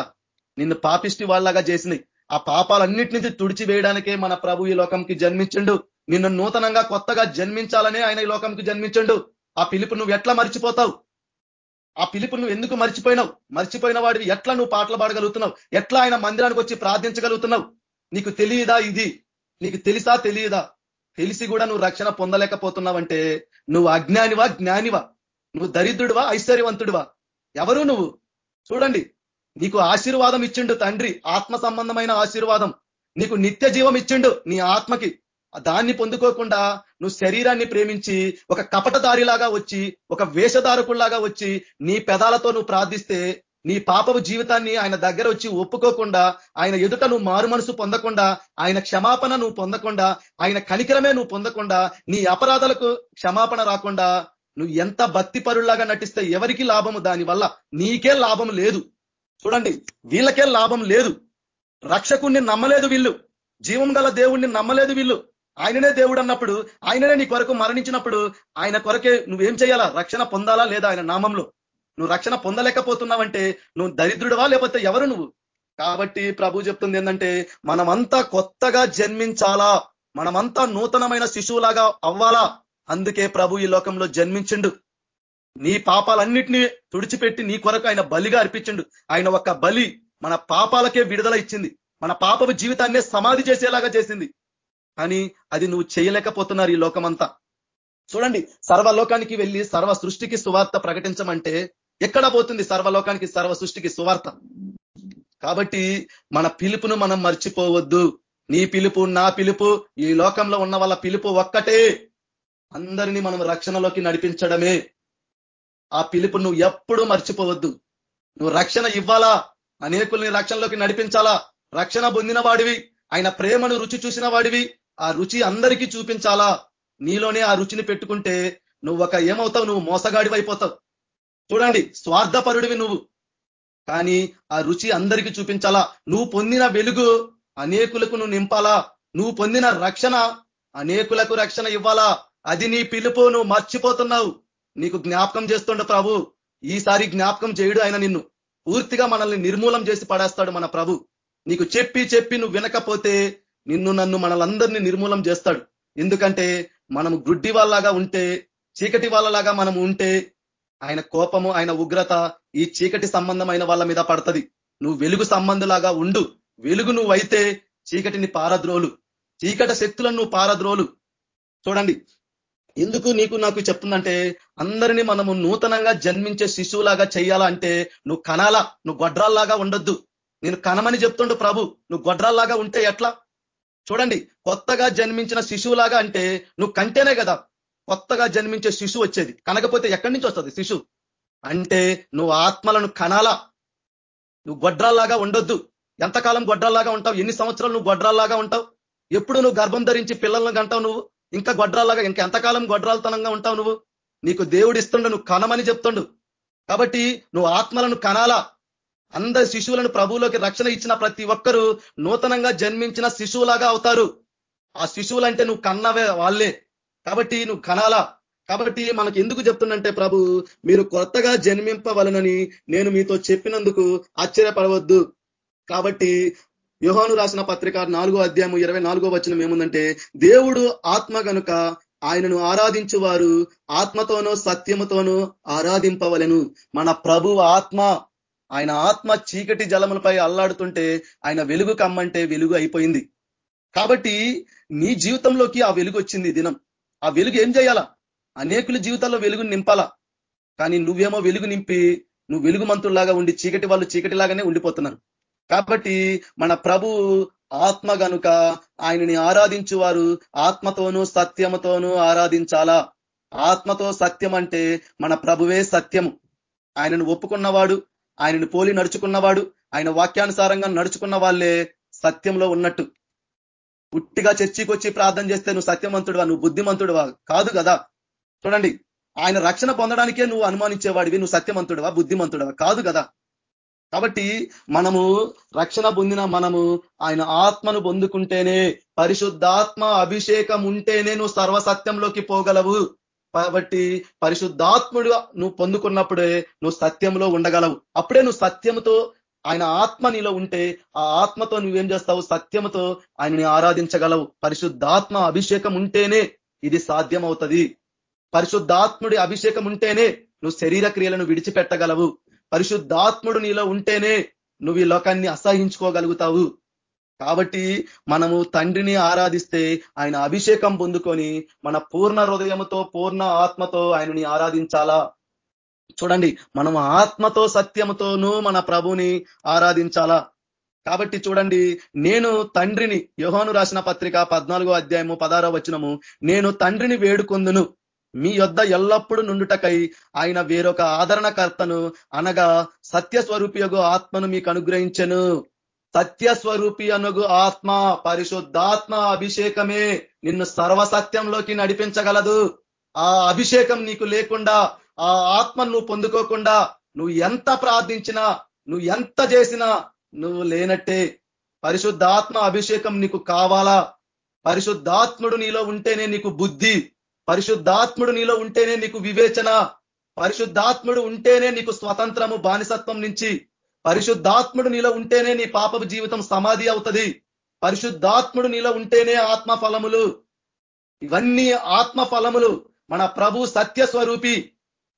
నిన్ను పాపిష్టి వాళ్ళగా చేసినాయి. ఆ పాపాలన్నిటి నుంచి తుడిచి వేయడానికే మన ప్రభు ఈ లోకంకి జన్మించండు. నిన్ను నూతనంగా కొత్తగా జన్మించాలనే ఆయన ఈ లోకంకి జన్మించండు. ఆ పిలుపు నువ్వు ఎట్లా మర్చిపోతావు? ఆ పిలుపు నువ్వు ఎందుకు మర్చిపోయినావు? మర్చిపోయిన వాడివి ఎట్లా నువ్వు పాటలు పాడగలుగుతున్నావు? ఎట్లా ఆయన మందిరానికి వచ్చి ప్రార్థించగలుగుతున్నావు? నీకు తెలియదా ఇది? నీకు తెలుసా తెలియదా? తెలిసి కూడా నువ్వు రక్షణ పొందలేకపోతున్నావంటే నువ్వు అజ్ఞానివా జ్ఞానివా? నువ్వు దరిద్రుడివా ఐశ్వర్యవంతుడివా? ఎవరు నువ్వు? చూడండి నీకు ఆశీర్వాదం ఇచ్చిండు తండ్రి ఆత్మ సంబంధమైన ఆశీర్వాదం. నీకు నిత్య జీవం ఇచ్చిండు నీ ఆత్మకి. దాన్ని పొందుకోకుండా నువ్వు శరీరాన్ని ప్రేమించి ఒక కపటదారిలాగా వచ్చి ఒక వేషధారకుల్లాగా వచ్చి నీ పెదాలతో నువ్వు ప్రార్థిస్తే నీ పాపపు జీవితాన్ని ఆయన దగ్గర వచ్చి ఒప్పుకోకుండా ఆయన ఎదుట నువ్వు మారు మనసు పొందకుండా ఆయన క్షమాపణ నువ్వు పొందకుండా ఆయన కనికరమే నువ్వు పొందకుండా నీ అపరాధాలకు క్షమాపణ రాకుండా నువ్వు ఎంత భక్తి పరుల్లాగా నటిస్తే ఎవరికి లాభము? దాని వల్ల నీకే లాభం లేదు. చూడండి వీళ్ళకే లాభం లేదు. రక్షకుణ్ణి నమ్మలేదు వీళ్ళు. జీవం గల దేవుణ్ణి నమ్మలేదు వీళ్ళు. ఆయననే దేవుడు అన్నప్పుడు ఆయననే నీ కొరకు మరణించినప్పుడు ఆయన కొరకే నువ్వేం చేయాలా? రక్షణ పొందాలా లేదా ఆయన నామంలో? నువ్వు రక్షణ పొందలేకపోతున్నావంటే నువ్వు దరిద్రుడవా లేకపోతే ఎవరు నువ్వు? కాబట్టి ప్రభు చెప్తుంది ఏంటంటే మనమంతా కొత్తగా జన్మించాలా? మనమంతా నూతనమైన శిశువులాగా అవ్వాలా? అందుకే ప్రభు ఈ లోకంలో జన్మించిండు. నీ పాపాలన్నిటినీ తుడిచిపెట్టి నీ కొరకు ఆయన బలిగా అర్పించిండు. ఆయన ఒక బలి మన పాపాలకే విడుదల ఇచ్చింది. మన పాపపు జీవితాన్నే సమాధి చేసేలాగా చేసింది. కానీ అది నువ్వు చేయలేకపోతున్నారు ఈ లోకమంతా. చూడండి సర్వలోకానికి వెళ్ళి సర్వ సృష్టికి సువార్త ప్రకటించమంటే ఎక్కడ పోతుంది సర్వలోకానికి సర్వ సృష్టికి సువార్త? కాబట్టి మన పిలుపును మనం మర్చిపోవద్దు. నీ పిలుపు నా పిలుపు ఈ లోకంలో ఉన్న వాళ్ళ పిలుపు ఒక్కటే. అందరినీ మనం రక్షణలోకి నడిపించడమే. ఆ పిలుపు నువ్వు ఎప్పుడూ మర్చిపోవద్దు. నువ్వు రక్షణ ఇవ్వాలా? అనేకుల్ని రక్షణలోకి నడిపించాలా? రక్షణ పొందిన వాడివి ఆయన ప్రేమను రుచి చూసిన వాడివి ఆ రుచి అందరికీ చూపించాలా? నీలోనే ఆ రుచిని పెట్టుకుంటే నువ్వు ఒక ఏమవుతావు? నువ్వు మోసగాడివైపోతావు. చూడండి స్వార్థపరుడివి నువ్వు. కానీ ఆ రుచి అందరికీ చూపించాలా? నువ్వు పొందిన వెలుగు అనేకులకు నువ్వు నింపాలా? నువ్వు పొందిన రక్షణ అనేకులకు రక్షణ ఇవ్వాలా? అది నీ పిలుపు నువ్వు మర్చిపోతున్నావు. నీకు జ్ఞాపకం చేస్తుండ ప్రభు. ఈసారి జ్ఞాపకం చేయడు ఆయన నిన్ను. పూర్తిగా మనల్ని నిర్మూలం చేసి పడేస్తాడు మన ప్రభు. నీకు చెప్పి చెప్పి నువ్వు వినకపోతే నిన్ను నన్ను మనలందరినీ నిర్మూలం చేస్తాడు. ఎందుకంటే మనం గుడ్డి వాళ్ళలాగా ఉంటే చీకటి వాళ్ళలాగా మనం ఉంటే ఆయన కోపము ఆయన ఉగ్రత ఈ చీకటి సంబంధమైన వాళ్ళ మీద పడుతుంది. నువ్వు వెలుగు సంబంధులాగా ఉండు. వెలుగు నువ్వైతే చీకటిని పారద్రోలు. చీకటి శక్తులను నువ్వు పారద్రోలు. చూడండి. ఎందుకు నీకు నాకు చెప్తుందంటే అందరినీ మనము నూతనంగా జన్మించే శిశువులాగా చేయాలంటే నువ్వు కనాలా నువ్వు గొడ్రాల్లాగా ఉండొద్దు. నేను కనమని చెప్తుండు ప్రభు. నువ్వు గొడ్రాల్లాగా ఉంటే ఎట్లా? చూడండి. కొత్తగా జన్మించిన శిశువులాగా అంటే నువ్వు కంటేనే కదా. కొత్తగా జన్మించే శిశువు వచ్చేది. కనకపోతే ఎక్కడి నుంచి వస్తుంది? శిశువు. అంటే నువ్వు ఆత్మలను కనాలా నువ్వు గొడ్రాల్లాగా ఉండొద్దు. ఎంతకాలం గొడ్రాల్లాగా ఉంటావు? ఎన్ని సంవత్సరాలు నువ్వు గొడ్రాల్లాగా ఉంటావు? ఎప్పుడు నువ్వు గర్భం ధరించి పిల్లలను కంటావు నువ్వు? ఇంకా గొడ్రాల్లాగా ఇంకా ఎంతకాలం గొడ్రాలతనంగా ఉంటావు నువ్వు? నీకు దేవుడు ఇస్తుండు నువ్వు కనమని చెప్తుండు. కాబట్టి నువ్వు ఆత్మలను కనాలా అందరి శిశువులను ప్రభువులోకి రక్షణ ఇచ్చిన ప్రతి ఒక్కరూ నూతనంగా జన్మించిన శిశువులాగా అవుతారు. ఆ శిశువులంటే నువ్వు కన్నవే వాళ్ళే. కాబట్టి నువ్వు కనాలా. కాబట్టి మనకు ఎందుకు చెప్తుందంటే ప్రభు మీరు కొత్తగా జన్మింపవలనని నేను మీతో చెప్పినందుకు ఆశ్చర్యపడవద్దు. కాబట్టి వ్యూహాను రాసిన పత్రిక నాలుగో అధ్యాయం ఇరవై నాలుగో వచ్చిన ఏముందంటే దేవుడు ఆత్మ గనుక ఆయనను ఆరాధించు వారు ఆత్మతోనో సత్యముతోనో ఆరాధింపవలను. మన ప్రభు ఆత్మ ఆయన ఆత్మ చీకటి జలములపై అల్లాడుతుంటే ఆయన వెలుగు కమ్మంటే వెలుగు అయిపోయింది. కాబట్టి నీ జీవితంలోకి ఆ వెలుగు వచ్చింది దినం. ఆ వెలుగు ఏం చేయాలా? అనేకుల జీవితాల్లో వెలుగు నింపాలా? కానీ నువ్వేమో వెలుగు నింపి నువ్వు వెలుగు మంతుల్లాగా ఉండి చీకటి వాళ్ళు చీకటిలాగానే ఉండిపోతున్నారు. కాబట్టి మన ప్రభు ఆత్మ గనుక ఆయనని ఆరాధించు వారు ఆత్మతోనూ సత్యముతోనూ ఆరాధించాలా? ఆత్మతో సత్యం అంటే మన ప్రభువే సత్యము. ఆయనను ఒప్పుకున్నవాడు ఆయనను పోలి నడుచుకున్నవాడు ఆయన వాక్యానుసారంగా నడుచుకున్న వాళ్ళే సత్యంలో ఉన్నట్టు. పుట్టిగా చర్చికి వచ్చి ప్రార్థన చేస్తే నువ్వు సత్యవంతుడువా నువ్వు బుద్ధిమంతుడువా? కాదు కదా. చూడండి ఆయన రక్షణ పొందడానికే నువ్వు అనుమానించేవాడివి నువ్వు సత్యవంతుడువా బుద్ధిమంతుడువా? కాదు కదా. కాబట్టి మనము రక్షణ పొందిన మనము ఆయన ఆత్మను పొందుకుంటేనే పరిశుద్ధాత్మ అభిషేకం ఉంటేనే నువ్వు సర్వసత్యంలోకి పోగలవు. కాబట్టి పరిశుద్ధాత్ముడు నువ్వు పొందుకున్నప్పుడే నువ్వు సత్యంలో ఉండగలవు. అప్పుడే నువ్వు సత్యముతో ఆయన ఆత్మ నీలో ఉంటే ఆ ఆత్మతో నువ్వేం చేస్తావు? సత్యముతో ఆయనని ఆరాధించగలవు. పరిశుద్ధాత్మ అభిషేకం ఉంటేనే ఇది సాధ్యమవుతుంది. పరిశుద్ధాత్ముడి అభిషేకం ఉంటేనే నువ్వు శరీర క్రియలను విడిచిపెట్టగలవు. పరిశుద్ధాత్ముడు నీలో ఉంటేనే నువ్వు ఈ లోకాన్ని అసహించుకోగలుగుతావు. కాబట్టి మనము తండ్రిని ఆరాధిస్తే ఆయన అభిషేకం పొందుకొని మన పూర్ణ హృదయముతో పూర్ణ ఆత్మతో ఆయనని ఆరాధించాలా? చూడండి మనం ఆత్మతో సత్యముతోనూ మన ప్రభుని ఆరాధించాలా? కాబట్టి చూడండి నేను తండ్రిని యోహాను రాసిన పత్రిక పద్నాలుగో అధ్యాయము పదారో వచనము నేను తండ్రిని వేడుకొందును. మీ యొద్ద ఎల్లప్పుడూ నుండుటకై ఆయన వేరొక ఆదరణకర్తను అనగా సత్య స్వరూపియగు ఆత్మను మీకు అనుగ్రహించను. సత్య స్వరూపి అనుగు ఆత్మ పరిశుద్ధాత్మ అభిషేకమే. నిన్ను సర్వసత్యంలోకి నడిపించగలదు. ఆ అభిషేకం నీకు లేకుండా ఆ ఆత్మ నువ్వు పొందుకోకుండా నువ్వు ఎంత ప్రార్థించినా నువ్వు ఎంత చేసినా నువ్వు లేనట్టే. పరిశుద్ధాత్మ అభిషేకం నీకు కావాలా? పరిశుద్ధాత్ముడు నీలో ఉంటేనే నీకు బుద్ధి. పరిశుద్ధాత్ముడు నీలో ఉంటేనే నీకు వివేచన. పరిశుద్ధాత్ముడు ఉంటేనే నీకు స్వతంత్రము బానిసత్వం నుంచి. పరిశుద్ధాత్ముడు నీలో ఉంటేనే నీ పాప జీవితం సమాధి అవుతుంది. పరిశుద్ధాత్ముడు నీలో ఉంటేనే ఆత్మ ఫలములు ఇవన్నీ ఆత్మ ఫలములు మన ప్రభు సత్య స్వరూపి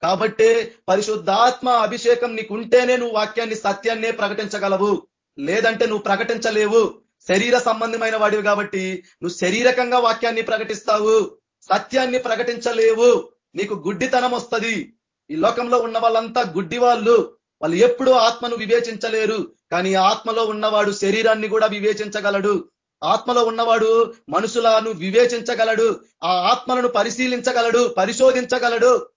కాబట్టే పరిశుద్ధాత్మ అభిషేకం నీకు ఉంటేనే నువ్వు వాక్యాన్ని సత్యాన్నే ప్రకటించగలవు. లేదంటే నువ్వు ప్రకటించలేవు. శరీర సంబంధమైన వాడివి కాబట్టి నువ్వు శరీరకంగా వాక్యాన్ని ప్రకటిస్తావు. సత్యాన్ని ప్రకటించలేవు. నీకు గుడ్డితనం వస్తుంది. ఈ లోకంలో ఉన్న వాళ్ళంతా గుడ్డి వాళ్ళు వాళ్ళు ఎప్పుడూ ఆత్మను వివేచించలేరు. కానీ ఆత్మలో ఉన్నవాడు శరీరాన్ని కూడా వివేచించగలడు. ఆత్మలో ఉన్నవాడు మనుషులను వివేచించగలడు. ఆ ఆత్మలను పరిశీలించగలడు పరిశోధించగలడు.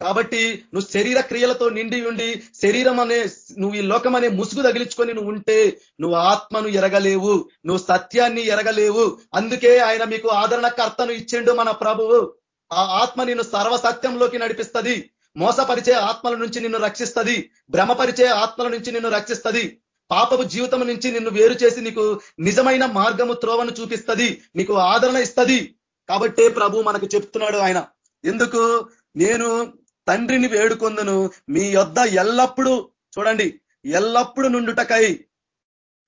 కాబట్టి నువ్వు శరీర క్రియలతో నిండి ఉండి శరీరం అనే నువ్వు ఈ లోకం అనే ముసుగు తగిలించుకొని నువ్వు ఉంటే నువ్వు ఆత్మను ఎరగలేవు నువ్వు సత్యాన్ని ఎరగలేవు. అందుకే ఆయన మీకు ఆదరణకర్తను ఇచ్చిండు మన ప్రభువు. ఆ ఆత్మ నిన్ను సర్వసత్యంలోకి నడిపిస్తుంది. మోసపరిచే ఆత్మల నుంచి నిన్ను రక్షిస్తుంది. భ్రమపరిచే ఆత్మల నుంచి నిన్ను రక్షిస్తుంది. పాపపు జీవితం నుంచి నిన్ను వేరు చేసి నీకు నిజమైన మార్గము త్రోవను చూపిస్తుంది. నీకు ఆదరణ ఇస్తుంది. కాబట్టే ప్రభు మనకు చెప్తున్నాడు ఆయన. ఎందుకు? నేను తండ్రిని వేడుకొందును. మీ యొద్ద ఎల్లప్పుడూ చూడండి ఎల్లప్పుడు నుండుటకై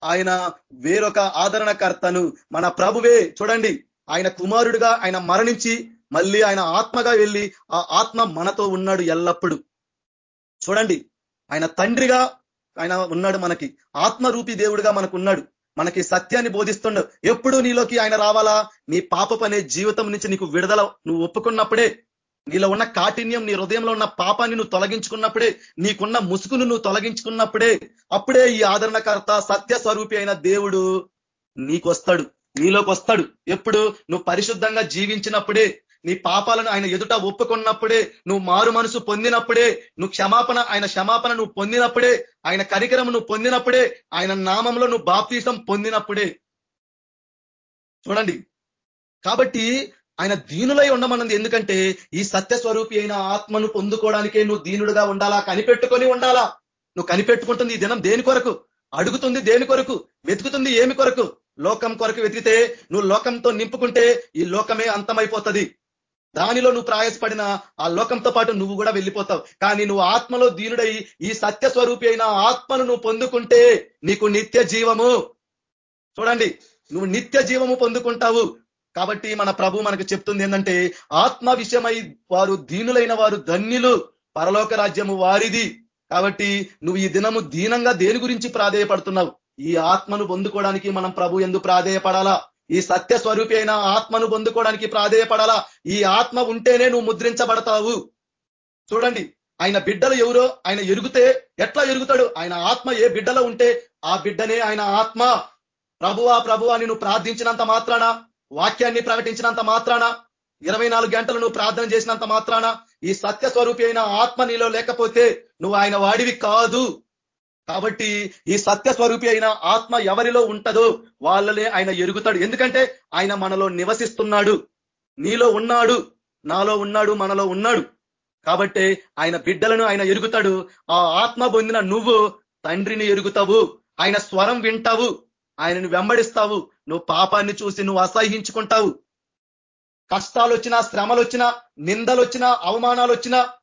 ఆయన వేరొక ఆదరణకర్తను మన ప్రభువే చూడండి ఆయన కుమారుడిగా ఆయన మరణించి మళ్ళీ ఆయన ఆత్మగా వెళ్ళి ఆ ఆత్మ మనతో ఉన్నాడు ఎల్లప్పుడు. చూడండి ఆయన తండ్రిగా ఆయన ఉన్నాడు మనకి ఆత్మరూపి దేవుడిగా మనకు ఉన్నాడు మనకి సత్యాన్ని బోధిస్తుండడు. ఎప్పుడు నీలోకి ఆయన రావాలా? నీ పాపపు జీవితం నుంచి నీకు విడుదల నువ్వు ఒప్పుకున్నప్పుడే నీలో ఉన్న కాఠిన్యం నీ హృదయంలో ఉన్న పాపాన్ని నువ్వు తొలగించుకున్నప్పుడే నీకున్న ముసుగును నువ్వు తొలగించుకున్నప్పుడే అప్పుడే ఈ ఆదరణకర్త సత్య స్వరూపి అయిన దేవుడు నీకు వస్తాడు నీలోకి వస్తాడు ఎప్పుడు? నువ్వు పరిశుద్ధంగా జీవించినప్పుడే నీ పాపాలను ఆయన ఎదుట ఒప్పుకున్నప్పుడే నువ్వు మారు మనసు పొందినప్పుడే నువ్వు క్షమాపణ ఆయన క్షమాపణ నువ్వు పొందినప్పుడే ఆయన కరికరం నువ్వు పొందినప్పుడే ఆయన నామంలో నువ్వు బాప్తీసం పొందినప్పుడే. చూడండి. కాబట్టి ఆయన దీనులై ఉండమన్నది ఎందుకంటే ఈ సత్య స్వరూపి అయిన ఆత్మను పొందుకోవడానికే నువ్వు దీనుడుగా ఉండాలా? కనిపెట్టుకొని ఉండాలా? నువ్వు కనిపెట్టుకుంటుంది ఈ దినం దేని కొరకు? అడుగుతుంది దేని కొరకు? వెతుకుతుంది ఏమి కొరకు? లోకం కొరకు వెతికితే నువ్వు లోకంతో నింపుకుంటే ఈ లోకమే అంతమైపోతుంది. దానిలో నువ్వు ప్రయాసపడిన ఆ లోకంతో పాటు నువ్వు కూడా వెళ్ళిపోతావు. కానీ నువ్వు ఆత్మలో దీనుడై ఈ సత్య స్వరూపి అయిన ఆత్మను నువ్వు పొందుకుంటే నీకు నిత్య జీవము చూడండి నువ్వు నిత్య జీవము పొందుకుంటావు. కాబట్టి మన ప్రభు మనకు చెప్తుంది ఏంటంటే ఆత్మ విషయమై వారు దీనులైన వారు ధన్యులు పరలోక రాజ్యము వారిది. కాబట్టి నువ్వు ఈ దినము దీనంగా దేని గురించి ప్రాధేయపడుతున్నావు? ఈ ఆత్మను పొందుకోవడానికి మనం ప్రభు ఎందు ప్రాధేయపడాలా? ఈ సత్య స్వరూపి అయిన ఆత్మను పొందుకోవడానికి ప్రాధేయపడాలా? ఈ ఆత్మ ఉంటేనే నువ్వు ముద్రించబడతావు. చూడండి ఆయన బిడ్డలు ఎవరో ఆయన ఎరుగుతే ఎట్లా ఎరుగుతాడు? ఆయన ఆత్మ ఏ బిడ్డలో ఉంటే ఆ బిడ్డనే ఆయన ఆత్మ. ప్రభువా ప్రభువా నువ్వు ప్రార్థించినంత మాత్రాన వాక్యాన్ని ప్రకటించినంత మాత్రాన ఇరవై గంటలు నువ్వు ప్రార్థన చేసినంత మాత్రాన ఈ సత్య స్వరూపి అయిన ఆత్మ నీలో లేకపోతే నువ్వు ఆయన వాడివి కాదు. కాబట్టి ఈ సత్య స్వరూపి అయిన ఆత్మ ఎవరిలో ఉంటదో వాళ్ళనే ఆయన ఎరుగుతాడు. ఎందుకంటే ఆయన మనలో నివసిస్తున్నాడు. నీలో ఉన్నాడు నాలో ఉన్నాడు మనలో ఉన్నాడు. కాబట్టి ఆయన బిడ్డలను ఆయన ఎరుగుతాడు. ఆ ఆత్మ పొందిన నువ్వు తండ్రిని ఎరుగుతావు. ఆయన స్వరం వింటావు. ఆయనను వెంబడిస్తావు. నువ్వు పాపాన్ని చూసి నువ్వు అసహించుకుంటావు కష్టాలు వచ్చినా శ్రమలు వచ్చినా నిందలు వచ్చినా అవమానాలు వచ్చినా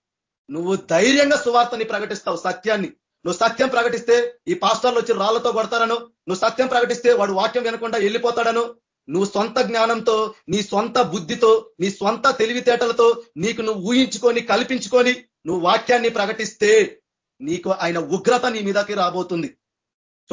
నువ్వు ధైర్యంగా సువార్తని ప్రకటిస్తావు సత్యాన్ని. నువ్వు సత్యం ప్రకటిస్తే ఈ పాస్టర్లు వచ్చి రాళ్ళతో కొడతారను. నువ్వు సత్యం ప్రకటిస్తే వాడు వాక్యం వినకుండా వెళ్ళిపోతాడను. నువ్వు సొంత జ్ఞానంతో నీ సొంత బుద్ధితో నీ సొంత తెలివితేటలతో నీకు నువ్వు ఊహించుకొని కల్పించుకొని నువ్వు వాక్యాన్ని ప్రకటిస్తే నీకు ఆయన ఉగ్రత నీ మీదకి రాబోతుంది.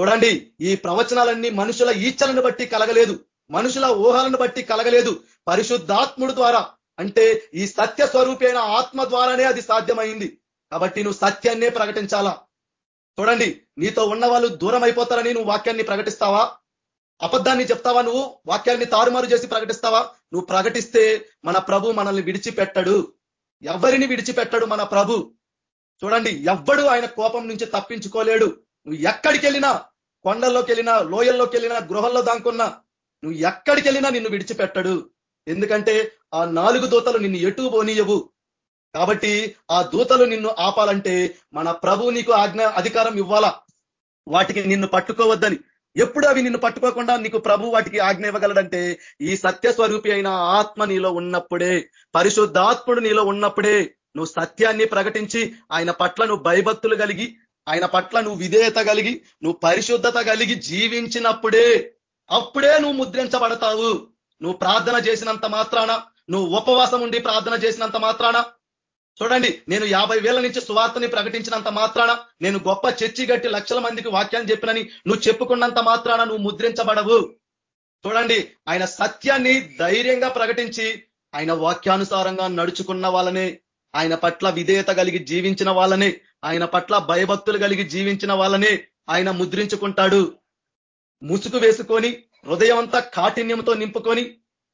చూడండి ఈ ప్రవచనాలన్నీ మనుషుల ఈచ్ఛలను బట్టి కలగలేదు. మనుషుల ఊహలను బట్టి కలగలేదు. పరిశుద్ధాత్ముడు ద్వారా. అంటే ఈ సత్య స్వరూపైన ఆత్మ ద్వారానే అది సాధ్యమైంది. కాబట్టి నువ్వు సత్యాన్నే ప్రకటించాలా? చూడండి నీతో ఉన్న వాళ్ళు దూరం అయిపోతారని నువ్వు వాక్యాన్ని ప్రకటిస్తావా? అబద్ధాన్ని చెప్తావా నువ్వు? వాక్యాన్ని తారుమారు చేసి ప్రకటిస్తావా? నువ్వు ప్రకటిస్తే మన ప్రభు మనల్ని విడిచిపెట్టడు. ఎవరిని విడిచిపెట్టడు మన ప్రభు? చూడండి ఎవ్వడు ఆయన కోపం నుంచి తప్పించుకోలేడు. నువ్వు ఎక్కడికి వెళ్ళినా కొండల్లోకి వెళ్ళినా లోయల్లోకి వెళ్ళినా గృహంలో దాంకున్నా నువ్వు ఎక్కడికి వెళ్ళినా నిన్ను విడిచిపెట్టడు. ఎందుకంటే ఆ నాలుగు దూతలు నిన్ను ఎటు పోనీయవు. కాబట్టి ఆ దూతలు నిన్ను ఆపాలంటే మన ప్రభు నీకు ఆజ్ఞ అధికారం ఇవ్వాలా? వాటికి నిన్ను పట్టుకోవద్దని. ఎప్పుడు అవి నిన్ను పట్టుకోకుండా నీకు ప్రభు వాటికి ఆజ్ఞ ఇవ్వగలడంటే ఈ సత్య స్వరూపి అయిన ఆత్మ నీలో ఉన్నప్పుడే పరిశుద్ధాత్ముడు నీలో ఉన్నప్పుడే నువ్వు సత్యాన్ని ప్రకటించి ఆయన పట్ల నువ్వు భయభక్తులు కలిగి ఆయన పట్ల నువ్వు విధేయత కలిగి నువ్వు పరిశుద్ధత కలిగి జీవించినప్పుడే అప్పుడే నువ్వు ముద్రించబడతావు. నువ్వు ప్రార్థన చేసినంత మాత్రాన నువ్వు ఉపవాసం ఉండి ప్రార్థన చేసినంత మాత్రాన. చూడండి నేను యాభై వేల నుంచి సువార్తని ప్రకటించినంత మాత్రాన నేను గొప్ప చర్చి గట్టి లక్షల మందికి వాక్యాన్ని చెప్పినని నువ్వు చెప్పుకున్నంత మాత్రాన నువ్వు ముద్రించబడవు. చూడండి ఆయన సత్యాన్ని ధైర్యంగా ప్రకటించి ఆయన వాక్యానుసారంగా నడుచుకున్న వాళ్ళనే ఆయన పట్ల విధేయత కలిగి జీవించిన వాళ్ళనే ఆయన పట్ల భయభక్తులు కలిగి జీవించిన వాళ్ళనే ఆయన ముద్రించుకుంటాడు. ముసుగు వేసుకొని హృదయం అంతా కాఠిన్యంతో నింపుకొని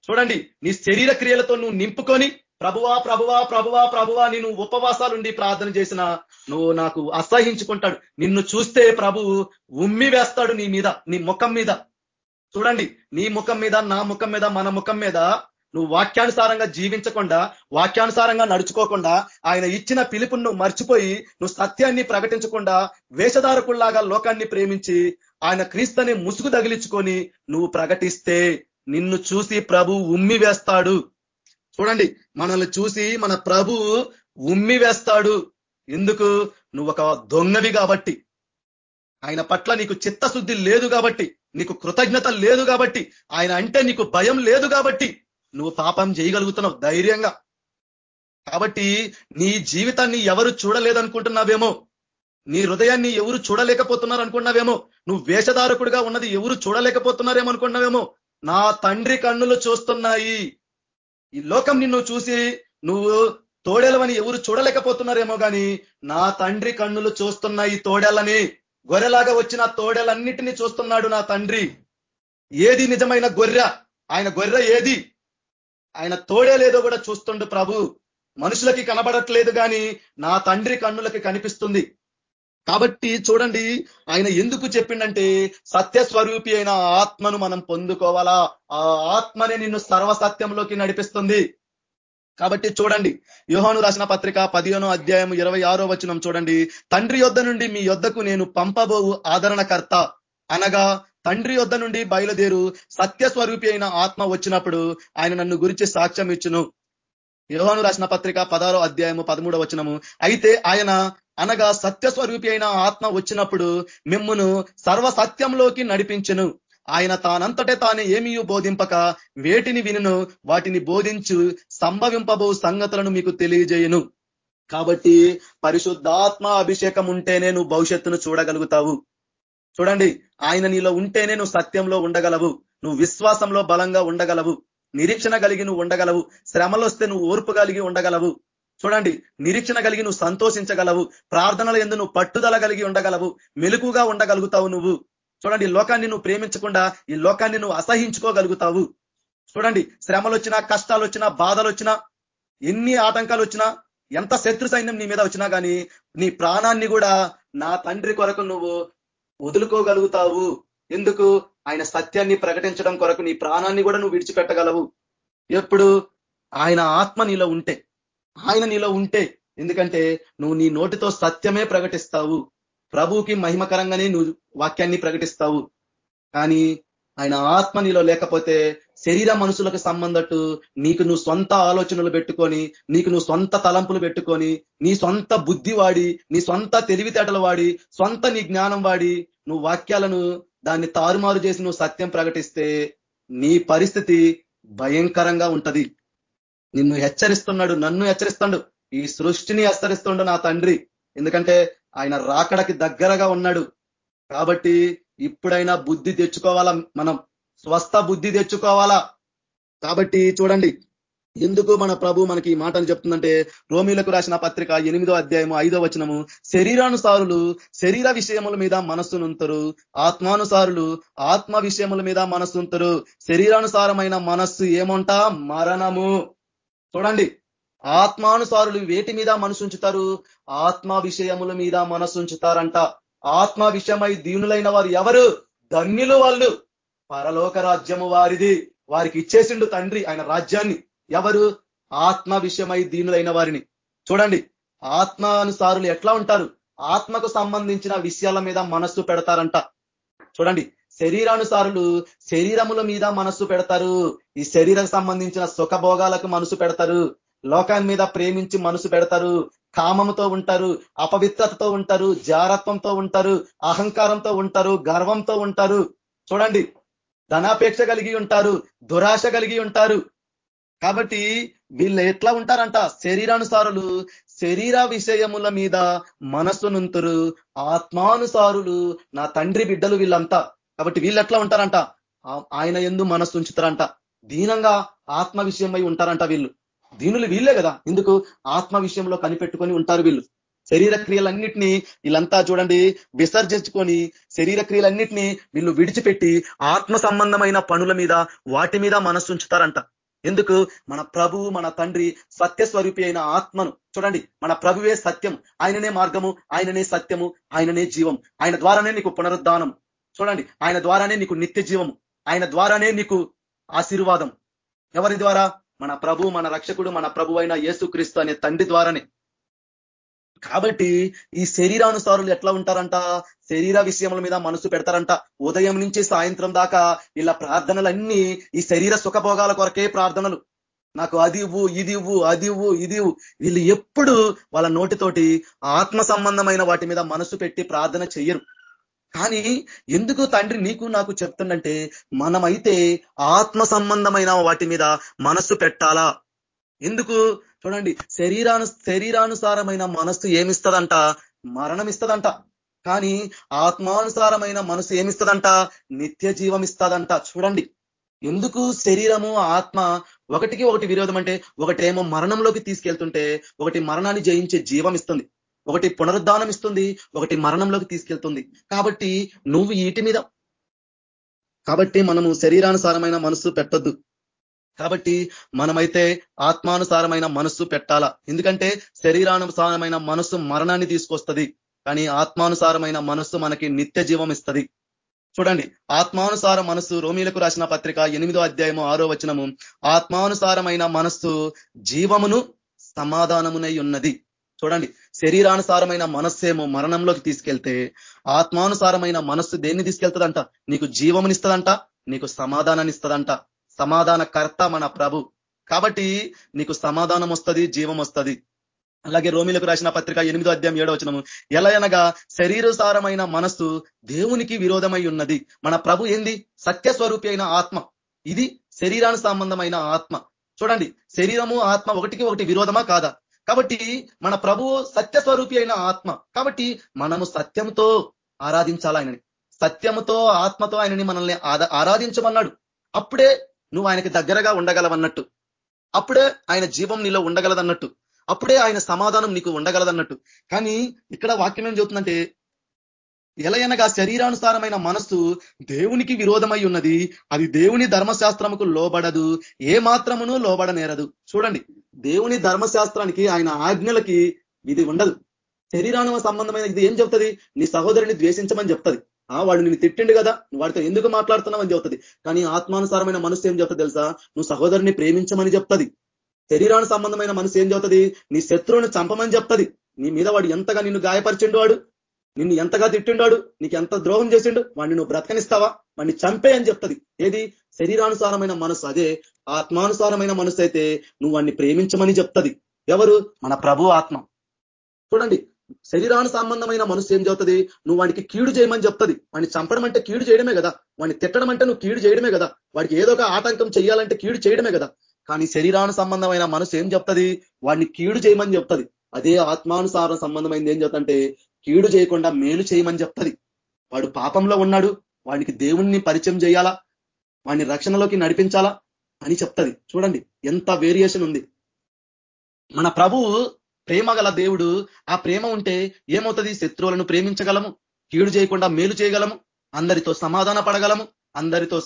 చూడండి నీ శరీర క్రియలతో నువ్వు నింపుకొని ప్రభువా ప్రభువా ప్రభువా ప్రభువా నేను ఉపవాసాలుండి ప్రార్థన చేసిన నువ్వు నాకు అసహించుకుంటాడు నిన్ను చూస్తే ప్రభు ఉమ్మి వేస్తాడు నీ మీద నీ ముఖం మీద. చూడండి నీ ముఖం మీద నా ముఖం మీద మన ముఖం మీద నువ్వు వాక్యానుసారంగా జీవించకుండా వాక్యానుసారంగా నడుచుకోకుండా ఆయన ఇచ్చిన పిలుపును నువ్వు మర్చిపోయి నువ్వు సత్యాన్ని ప్రకటించకుండా వేషధారకుల్లాగా లోకాన్ని ప్రేమించి ఆయన క్రీస్తుని ముసుగు తగిలించుకొని నువ్వు ప్రకటిస్తే నిన్ను చూసి ప్రభు ఉమ్మి వేస్తాడు. చూడండి మనల్ని చూసి మన ప్రభు ఉమ్మి వేస్తాడు. ఎందుకు? నువ్వు ఒక దొంగవి కాబట్టి. ఆయన పట్ల నీకు చిత్తశుద్ధి లేదు కాబట్టి నీకు కృతజ్ఞత లేదు కాబట్టి ఆయన అంటే నీకు భయం లేదు కాబట్టి. నువ్వు పాపం చేయగలుగుతున్నావు ధైర్యంగా. కాబట్టి నీ జీవితాన్ని ఎవరు చూడలేదనుకుంటున్నావేమో? నీ హృదయాన్ని ఎవరు చూడలేకపోతున్నారు అనుకున్నావేమో నువ్వు వేషధారకుడిగా ఉన్నది ఎవరు చూడలేకపోతున్నారేమో అనుకున్నావేమో నా తండ్రి కన్నులు చూస్తున్నాయి. ఈ లోకం నిన్ను చూసి నువ్వు తోడేలవని ఎవరు చూడలేకపోతున్నారేమో కానీ నా తండ్రి కన్నులు చూస్తున్నాయి తోడెలని గొర్రెలాగా వచ్చిన తోడేలన్నిటినీ చూస్తున్నాడు నా తండ్రి. ఏది నిజమైన గొర్రె? ఆయన గొర్రె ఏది? ఆయన తోడే లేదో కూడా చూస్తుండు ప్రభు. మనుషులకి కనబడట్లేదు కానీ నా తండ్రి కన్నులకి కనిపిస్తుంది. కాబట్టి చూడండి ఆయన ఎందుకు చెప్పిండంటే సత్యస్వరూపి అయిన ఆత్మను మనం పొందుకోవాలా? ఆ ఆత్మనే నిన్ను సర్వసత్యంలోకి నడిపిస్తుంది. కాబట్టి చూడండి యోహాను రాసిన పత్రిక పదిహేనో అధ్యాయం ఇరవై ఆరో వచనం చూడండి. తండ్రి యొద్ధ నుండి మీ యొద్దకు నేను పంపబోవు ఆదరణకర్త అనగా తండ్రి వద్ద నుండి బయలుదేరు సత్యస్వరూపి అయిన ఆత్మ వచ్చినప్పుడు ఆయన నన్ను గురించి సాక్ష్యం ఇచ్చును. యోహాను రాసిన పత్రిక పదారో అధ్యాయము పదమూడో వచనము. అయితే ఆయన అనగా సత్యస్వరూపి అయిన ఆత్మ వచ్చినప్పుడు మిమ్మును సర్వ సత్యంలోకి నడిపించును. ఆయన తానంతటే తాను ఏమీ బోధింపక వేటిని వినును వాటిని బోధించు సంభవింపబో సంగతులను మీకు తెలియజేయను. కాబట్టి పరిశుద్ధాత్మ అభిషేకం ఉంటేనే నువ్వు భవిష్యత్తును చూడగలుగుతావు. చూడండి ఆయన నీలో ఉంటేనే నువ్వు సత్యంలో ఉండగలవు నువ్వు విశ్వాసంలో బలంగా ఉండగలవు నిరీక్షణ కలిగి నువ్వు ఉండగలవు శ్రమలు వస్తే నువ్వు ఓర్పు కలిగి ఉండగలవు. చూడండి నిరీక్షణ కలిగి నువ్వు సంతోషించగలవు ప్రార్థనల ఎందు నువ్వు పట్టుదల కలిగి ఉండగలవు మెలుకుగా ఉండగలుగుతావు నువ్వు. చూడండి ఈ లోకాన్ని నువ్వు ప్రేమించకుండా ఈ లోకాన్ని నువ్వు అసహించుకోగలుగుతావు. చూడండి శ్రమలు వచ్చినా కష్టాలు వచ్చినా బాధలు వచ్చినా ఎన్ని ఆటంకాలు వచ్చినా ఎంత శత్రు సైన్యం నీ మీద వచ్చినా కానీ నీ ప్రాణాన్ని కూడా నా తండ్రి కొరకు నువ్వు వదులుకోగలుగుతావు. ఎందుకు? ఆయన సత్యాన్ని ప్రకటించడం కొరకు నీ ప్రాణాన్ని కూడా నువ్వు విడిచిపెట్టగలవు. ఎప్పుడు? ఆయన ఆత్మ నీలో ఉంటే. ఆయన నీలో ఉంటే. ఎందుకంటే నువ్వు నీ నోటితో సత్యమే ప్రకటిస్తావు. ప్రభువుకి మహిమకరంగానే నువ్వు వాక్యాన్ని ప్రకటిస్తావు. కానీ ఆయన ఆత్మ నీలో లేకపోతే శరీర మనుషులకు సంబంధట్టు నీకు నువ్వు సొంత ఆలోచనలు పెట్టుకొని నీకు నువ్వు సొంత తలంపులు పెట్టుకొని నీ సొంత బుద్ధి వాడి నీ సొంత తెలివితేటలు వాడి సొంత నీ జ్ఞానం వాడి నువ్వు వాక్యాలను దాన్ని తారుమారు చేసి నువ్వు సత్యం ప్రకటిస్తే నీ పరిస్థితి భయంకరంగా ఉంటది. నిన్ను హెచ్చరిస్తున్నాడు నన్ను హెచ్చరిస్తాడు. ఈ సృష్టిని హెచ్చరిస్తుండు నా తండ్రి. ఎందుకంటే ఆయన రాకడకి దగ్గరగా ఉన్నాడు. కాబట్టి ఇప్పుడైనా బుద్ధి తెచ్చుకోవాలా మనం? స్వస్థ బుద్ధి తెచ్చుకోవాలా? కాబట్టి చూడండి ఎందుకు మన ప్రభు మనకి ఈ మాటలు చెప్తుందంటే రోమిలకు రాసిన పత్రిక ఎనిమిదో అధ్యాయము ఐదో వచనము శరీరానుసారులు శరీర విషయముల మీద మనస్సునుంతరు ఆత్మానుసారులు ఆత్మ విషయముల మీద మనస్సుంతరు శరీరానుసారమైన మనస్సు ఏమంట? మరణము. చూడండి ఆత్మానుసారులు వేటి మీద మనసు ఉంచుతారు ఆత్మ విషయముల మీద మనసు ఉంచుతారంట ఆత్మ విషయమై దీనులైన వారు ఎవరు? ధన్యులు వాళ్ళు. పరలోక రాజ్యము వారిది. వారికి ఇచ్చేసిండు తండ్రి ఆయన రాజ్యాన్ని. ఎవరు? ఆత్మ విషయమై దీనులైన వారిని. చూడండి ఆత్మానుసారులు ఎట్లా ఉంటారు? ఆత్మకు సంబంధించిన విషయాల మీద మనస్సు పెడతారంట. చూడండి శరీరానుసారులు శరీరముల మీద మనస్సు పెడతారు. ఈ శరీరం సంబంధించిన సుఖభోగాలకు మనసు పెడతారు. లోకాన్ని మీద ప్రేమించి మనసు పెడతారు. కామముతో ఉంటారు అపవిత్రతతో ఉంటారు జారత్వంతో ఉంటారు అహంకారంతో ఉంటారు గర్వంతో ఉంటారు. చూడండి ధనాపేక్ష కలిగి ఉంటారు దురాశ కలిగి ఉంటారు. కాబట్టి వీళ్ళు ఎట్లా ఉంటారంట? శరీరానుసారులు శరీర విషయముల మీద మనస్సునుంతురు ఆత్మానుసారులు నా తండ్రి బిడ్డలు వీళ్ళంతా. కాబట్టి వీళ్ళు ఎట్లా ఉంటారంట? ఆయన ఎందు మనస్సు ఉంచుతారంట. దీనంగా ఆత్మ విషయమై ఉంటారంట వీళ్ళు. దీనులు వీళ్ళే కదా. ఎందుకు ఆత్మ విషయంలో కనిపెట్టుకొని ఉంటారు వీళ్ళు. శరీర క్రియలన్నిటినీ వీళ్ళంతా చూడండి విసర్జించుకొని శరీర క్రియలన్నిటినీ వీళ్ళు విడిచిపెట్టి ఆత్మ సంబంధమైన పనుల మీద వాటి మీద మనస్సు ఉంచుతారంట ఎందుకు? మన ప్రభు మన తండ్రి సత్యస్వరూపి అయిన ఆత్మను. చూడండి మన ప్రభువే సత్యం ఆయననే మార్గము ఆయననే సత్యము ఆయననే జీవం ఆయన ద్వారానే నీకు పునరుద్ధానం. చూడండి ఆయన ద్వారానే నీకు నిత్య జీవము ఆయన ద్వారానే నీకు ఆశీర్వాదం. ఎవరి ద్వారా? మన ప్రభు మన రక్షకుడు మన ప్రభు అయిన యేసుక్రీస్తు అనే తండ్రి ద్వారానే. కాబట్టి ఈ శరీరానుసారులు ఎట్లా ఉంటారంట? శరీర విషయముల మీద మనసు పెడతారంట. ఉదయం నుంచి సాయంత్రం దాకా ఇలా ప్రార్థనలన్నీ ఈ శరీర సుఖభోగాల కొరకే ప్రార్థనలు. నాకు అది ఇవ్వు ఇది ఇవ్వు అది ఇవ్వు ఇది వీళ్ళు ఎప్పుడు వాళ్ళ నోటితోటి ఆత్మ సంబంధమైన వాటి మీద మనసు పెట్టి ప్రార్థన చెయ్యరు. కానీ ఎందుకు తండ్రి నీకు నాకు చెప్తుండంటే మనమైతే ఆత్మ సంబంధమైన వాటి మీద మనస్సు పెట్టాలా? ఎందుకు? చూడండి శరీరాను శరీరానుసారమైన మనస్సు ఏమిస్తుందంట? మరణం ఇస్తదంట కానీ ఆత్మానుసారమైన మనసు ఏమిస్తుందంట? నిత్య జీవం ఇస్తుందంట చూడండి ఎందుకు శరీరము ఆత్మ ఒకటికి ఒకటి విరోధం అంటే ఒకటేమో మరణంలోకి తీసుకెళ్తుంటే ఒకటి మరణాన్ని జయించే జీవం ఇస్తుంది ఒకటి పునరుద్ధానం ఇస్తుంది ఒకటి మరణంలోకి తీసుకెళ్తుంది. కాబట్టి నువ్వు వీటి మీద. కాబట్టి మనము శరీరానుసారమైన మనసు పెట్టొద్దు. కాబట్టి మనమైతే ఆత్మానుసారమైన మనస్సు పెట్టాలా? ఎందుకంటే శరీరానుసారమైన మనస్సు మరణాన్ని తీసుకొస్తుంది. కానీ ఆత్మానుసారమైన మనస్సు మనకి నిత్య జీవం ఇస్తుంది. చూడండి ఆత్మానుసార మనస్సు రోమిలకు రాసిన పత్రిక ఎనిమిదో అధ్యాయము ఆరో వచనము ఆత్మానుసారమైన మనస్సు జీవమును సమాధానమునై ఉన్నది. చూడండి శరీరానుసారమైన మనస్సేమో మరణంలోకి తీసుకెళ్తే ఆత్మానుసారమైన మనస్సు దేన్ని తీసుకెళ్తుందంట? నీకు జీవమునిస్తుందంట నీకు సమాధానాన్ని ఇస్తుందంట సమాధాన కర్త మన ప్రభు. కాబట్టి నీకు సమాధానం వస్తుంది జీవం వస్తుంది. అలాగే రోమిలకు రాసిన పత్రిక ఎనిమిదో అధ్యాయం ఏడో వచనము. ఎలా అనగా శరీరసారమైన మనస్సు దేవునికి విరోధమై ఉన్నది. మన ప్రభు ఏంది? సత్యస్వరూపి అయిన ఆత్మ. ఇది శరీరాను సంబంధమైన ఆత్మ. చూడండి శరీరము ఆత్మ ఒకటికి ఒకటి విరోధమా కాదా? కాబట్టి మన ప్రభువు సత్యస్వరూపి అయిన ఆత్మ. కాబట్టి మనము సత్యంతో ఆరాధించాలి ఆయనని. సత్యముతో ఆత్మతో ఆయనని మనల్ని ఆరాధించమన్నాడు. అప్పుడే నువ్వు ఆయనకి దగ్గరగా ఉండగలవన్నట్టు. అప్పుడే ఆయన జీవం నీలో ఉండగలదన్నట్టు. అప్పుడే ఆయన సమాధానం నీకు ఉండగలదన్నట్టు. కానీ ఇక్కడ వాక్యం ఏం చెబుతుందంటే ఎలయనగా శరీరానుసారమైన మనస్సు దేవునికి విరోధమై ఉన్నది అది దేవుని ధర్మశాస్త్రముకు లోబడదు ఏ మాత్రమును లోబడనేరదు. చూడండి దేవుని ధర్మశాస్త్రానికి ఆయన ఆజ్ఞలకి ఇది ఉండదు. శరీరాను సంబంధమైన ఇది ఏం చెప్తుంది నీ సహోదరుని ద్వేషించమని చెప్తుంది. ఆ వాడు నేను తిట్టిండు కదా. వాడితో ఎందుకు మాట్లాడుతున్నావు అని చెప్తుంది. కానీ ఆత్మానుసారమైన మనసు ఏం చెప్తుంది తెలుసా? నువ్వు సహోదరుని ప్రేమించమని చెప్తుంది. శరీరాను సంబంధమైన మనసు ఏం చెప్తుంది? నీ శత్రువుని చంపమని చెప్తుంది. నీ మీద వాడు ఎంతగా నిన్ను గాయపరిచిండు వాడు? నిన్ను ఎంతగా తిట్టిండాడు నీకు ఎంత ద్రోహం చేసిండు? వాడిని నువ్వు బ్రతకనిస్తావా? వాడిని చంపే అని చెప్తుంది. ఏది? శరీరానుసారమైన మనసు అదే ఆత్మానుసారమైన మనసు అయితే నువ్వు వాడిని ప్రేమించమని చెప్తుంది. ఎవరు? మన ప్రభు ఆత్మ. చూడండి శరీరాను సంబంధమైన మనసు ఏం చెప్తుంది? నువ్వు వాడికి కీడు చేయమని చెప్తుంది. వాడిని చంపడం అంటే కీడు చేయడమే కదా. వాడిని తిట్టడం అంటే నువ్వు కీడు చేయడమే కదా. వాడికి ఏదో ఒక ఆటంకం చేయాలంటే కీడు చేయడమే కదా. కానీ శరీరాను సంబంధమైన మనసు ఏం చెప్తుంది? వాడిని కీడు చేయమని చెప్తుంది. అదే ఆత్మానుసార సంబంధమైంది ఏం చెప్తుంటే కీడు చేయకుండా మేలు చేయమని చెప్తుంది. వాడు పాపంలో ఉన్నాడు. వాడికి దేవుణ్ణి పరిచయం చేయాలా? వాడిని రక్షణలోకి నడిపించాలా? అని చెప్తుంది. చూడండి ఎంత వేరియేషన్ ఉంది. మన ప్రభువు ప్రేమ గల దేవుడు ఆ ప్రేమ ఉంటే ఏమవుతుంది? శత్రువులను ప్రేమించగలము కీడు చేయకుండా మేలు చేయగలము అందరితో సమాధాన పడగలము అందరితో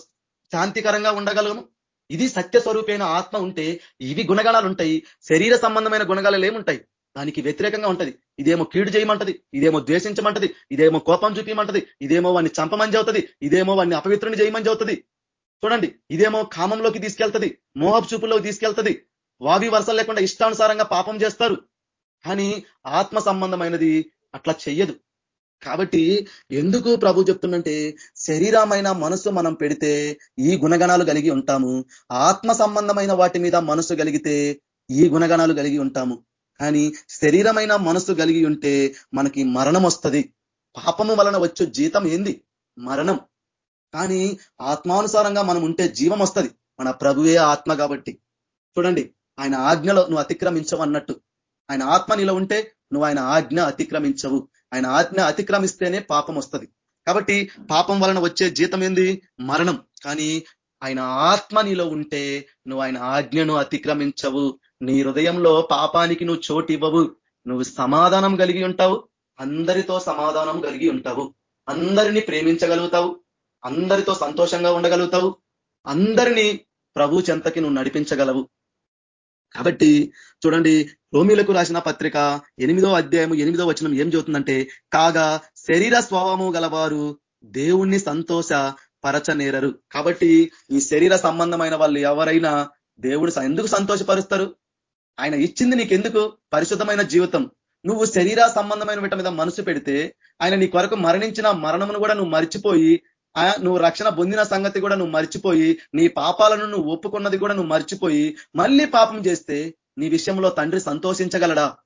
శాంతికరంగా ఉండగలము. ఇది సత్య స్వరూపైన ఆత్మ ఉంటే ఇవి గుణగణాలు ఉంటాయి శరీర సంబంధమైన గుణగాలు ఏముంటాయి? దానికి వ్యతిరేకంగా ఉంటది. ఇదేమో కీడు చేయమంటది ఇదేమో ద్వేషించమంటది ఇదేమో కోపం చూపించమంటది ఇదేమో వాడిని చంపమని చెబుతుంది ఇదేమో వాడిని అపవిత్రుని చేయమని చెబుతుంది. చూడండి ఇదేమో కామంలోకి తీసుకెళ్తుంది మోహపు చూపులోకి తీసుకెళ్తుంది. వావి వరుస లేకుండా ఇష్టానుసారంగా పాపం చేస్తారు. కానీ ఆత్మ సంబంధమైనది అట్లా చెయ్యదు. కాబట్టి ఎందుకు ప్రభు చెప్తుందంటే శరీరమైన మనసు మనం పెడితే ఈ గుణగణాలు కలిగి ఉంటాము. ఆత్మ సంబంధమైన వాటి మీద మనసు కలిగితే ఈ గుణగణాలు కలిగి ఉంటాము. కానీ శరీరమైన మనసు కలిగి ఉంటే మనకి మరణం వస్తుంది. పాపము వలన వచ్చే జీతం ఏంది? మరణం. కానీ ఆత్మానుసారంగా మనం ఉంటే జీవం వస్తుంది. మన ప్రభువే ఆత్మ కాబట్టి. చూడండి ఆయన ఆజ్ఞలో నువ్వు అతిక్రమించవన్నట్టు. ఆయన ఆత్మ నీలో ఉంటే నువ్వు ఆయన ఆజ్ఞ అతిక్రమించవు. ఆయన ఆజ్ఞ అతిక్రమిస్తేనే పాపం వస్తుంది. కాబట్టి పాపం వలన వచ్చే జీతం ఏంది? మరణం. కానీ ఆయన ఆత్మ నీలో ఉంటే నువ్వు ఆయన ఆజ్ఞను అతిక్రమించవు. నీ హృదయంలో పాపానికి నువ్వు చోటు ఇవ్వవు. నువ్వు సమాధానం కలిగి ఉంటావు. అందరితో సమాధానం కలిగి ఉంటావు. అందరినీ ప్రేమించగలుగుతావు. అందరితో సంతోషంగా ఉండగలుగుతావు. అందరినీ ప్రభు చెంతకి నువ్వు నడిపించగలవు. కాబట్టి చూడండి రోమిలకు రాసిన పత్రిక ఎనిమిదో అధ్యాయము ఎనిమిదో వచనం ఏం చెబుతుందంటే కాగా శరీర స్వభావము గలవారు దేవుణ్ణి సంతోష పరచనేరరు. కాబట్టి ఈ శరీర సంబంధమైన వాళ్ళు ఎవరైనా దేవుడు ఎందుకు సంతోషపరుస్తారు? ఆయన ఇచ్చింది నీకెందుకు? పరిశుద్ధమైన జీవితం. నువ్వు శరీర సంబంధమైన వీటి మీద మనసు పెడితే ఆయన నీ కొరకు మరణించిన మరణమును కూడా నువ్వు మర్చిపోయి నువ్వు రక్షణ పొందిన సంగతి కూడా నువ్వు మర్చిపోయి నీ పాపాలను నువ్వు ఒప్పుకున్నది కూడా నువ్వు మర్చిపోయి మళ్ళీ పాపం చేస్తే నీ విషయంలో తండ్రి సంతోషించగలడా?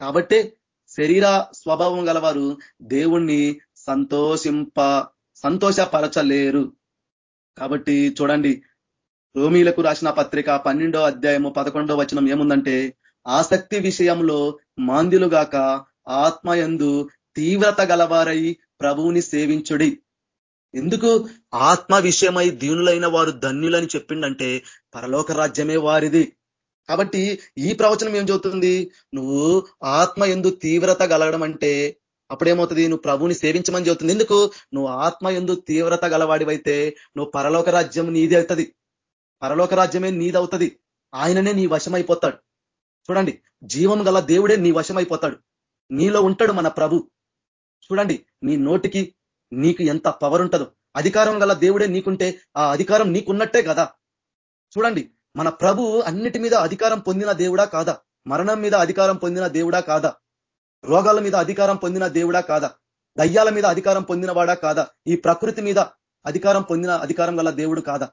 కాబట్టి శరీర స్వభావం గలవారు దేవుణ్ణి సంతోషింప సంతోషపరచలేరు. కాబట్టి చూడండి రోమీలకు రాసిన పత్రిక పన్నెండో అధ్యాయము పదకొండో వచనం ఏముందంటే ఆసక్తి విషయంలో మాంద్యులుగాక ఆత్మయందు తీవ్రత గలవారై ప్రభువుని సేవించుడి. ఎందుకు ఆత్మ విషయమై దీనులైన వారు ధన్యులని చెప్పిండంటే పరలోక రాజ్యమే వారిది. కాబట్టి ఈ ప్రవచనం ఏం చెబుతుంది? నువ్వు ఆత్మ ఎందు తీవ్రత గలగడం అంటే అప్పుడేమవుతుంది? నువ్వు ప్రభుని సేవించమని చెబుతుంది. ఎందుకు? నువ్వు ఆత్మ ఎందు తీవ్రత గలవాడివైతే నువ్వు పరలోక రాజ్యం నీది అవుతుంది. పరలోక రాజ్యమే నీదవుతుంది ఆయననే నీ వశమైపోతాడు. చూడండి జీవం గల దేవుడే నీ వశమైపోతాడు. నీలో ఉంటాడు మన ప్రభు. చూడండి నీ నోటికి నీకు ఎంత పవర్ ఉంటుందో. అధికారం గల దేవుడే నీకుంటే ఆ అధికారం నీకున్నట్టే కదా. చూడండి మన ప్రభు అన్నిటి మీద అధికారం పొందిన దేవుడా కాదా? మరణం మీద అధికారం పొందిన దేవుడా కాదా? రోగాల మీద అధికారం పొందిన దేవుడా కాదా? దయ్యాల మీద అధికారం పొందినవాడా కాదా? ఈ ప్రకృతి మీద అధికారం పొందిన అధికారం గల దేవుడు కాదా?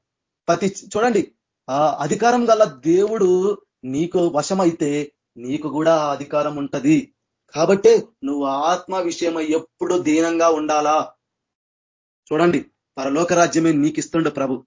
ప్రతి చూడండి ఆ అధికారం గల దేవుడు నీకు వశమైతే నీకు కూడా అధికారం ఉంటది. కాబట్టే నువ్వు ఆత్మ విషయమై ఎప్పుడు దీనంగా ఉండాలా? చూడండి పరలోక రాజ్యమే నీకు ఇస్తుండ ప్రభు.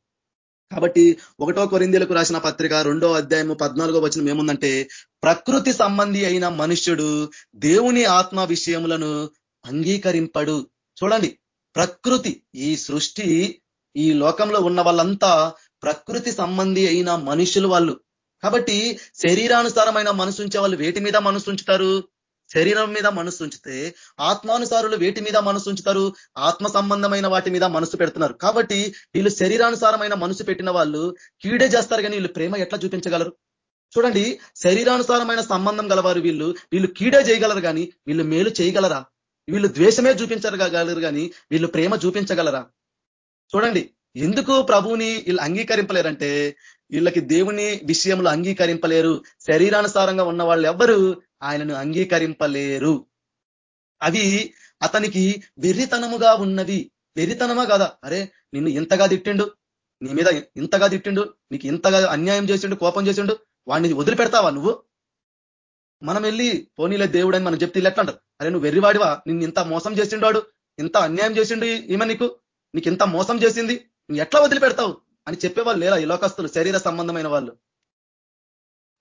కాబట్టి ఒకటో కొరిందీలకు రాసిన పత్రిక రెండో అధ్యాయము పద్నాలుగో వచనం ఏముందంటే ప్రకృతి సంబంధి అయిన మనుష్యుడు దేవుని ఆత్మ విషయములను అంగీకరింపడు. చూడండి ప్రకృతి ఈ సృష్టి ఈ లోకంలో ఉన్న వాళ్ళంతా ప్రకృతి సంబంధి అయిన మనుషులు వాళ్ళు. కాబట్టి శరీరానుసారమైన మనసు ఉంచే వాళ్ళు వేటి మీద మనసు ఉంచుతారు శరీరం మీద మనసు ఉంచితే ఆత్మానుసారులు వేటి మీద మనసు ఉంచుతారు ఆత్మ సంబంధమైన వాటి మీద మనసు పెడుతున్నారు. కాబట్టి వీళ్ళు శరీరానుసారమైన మనసు పెట్టిన వాళ్ళు కీడే చేస్తారు కానీ వీళ్ళు ప్రేమ ఎట్లా చూపించగలరు? చూడండి శరీరానుసారమైన సంబంధం గలవారు వీళ్ళు వీళ్ళు కీడే చేయగలరు కానీ వీళ్ళు మేలు చేయగలరా? వీళ్ళు ద్వేషమే చూపించగలరు కానీ వీళ్ళు ప్రేమ చూపించగలరా? చూడండి ఎందుకు ప్రభువుని వీళ్ళు అంగీకరింపలేరంటే వీళ్ళకి దేవుని విషయంలో అంగీకరింపలేరు. శరీరానుసారంగా ఉన్న వాళ్ళు ఎవ్వరు ఆయనను అంగీకరింపలేరు. అవి అతనికి వెర్రితనముగా ఉన్నవి. వెర్రితనమా కదా? అరే నిన్ను ఇంతగా తిట్టిండు. నీ మీద ఇంతగా తిట్టిండు. నీకు ఇంతగా అన్యాయం చేసిండు కోపం చేసిండు. వాడిని వదిలిపెడతావా నువ్వు? మనం వెళ్ళి పోనీలే దేవుడు అని మనం చెప్తే ఎట్లా అంటారు అరే నువ్వు వెర్రివాడివా? నిన్ను ఇంత మోసం చేసిండాడు. ఇంత అన్యాయం చేసిండు ఈమె నీకు? నీకు ఇంత మోసం చేసింది. నువ్వు ఎట్లా వదిలిపెడతావు? అని చెప్పేవాళ్ళు లేరా ఈ లోకస్తులు శరీర సంబంధమైన వాళ్ళు?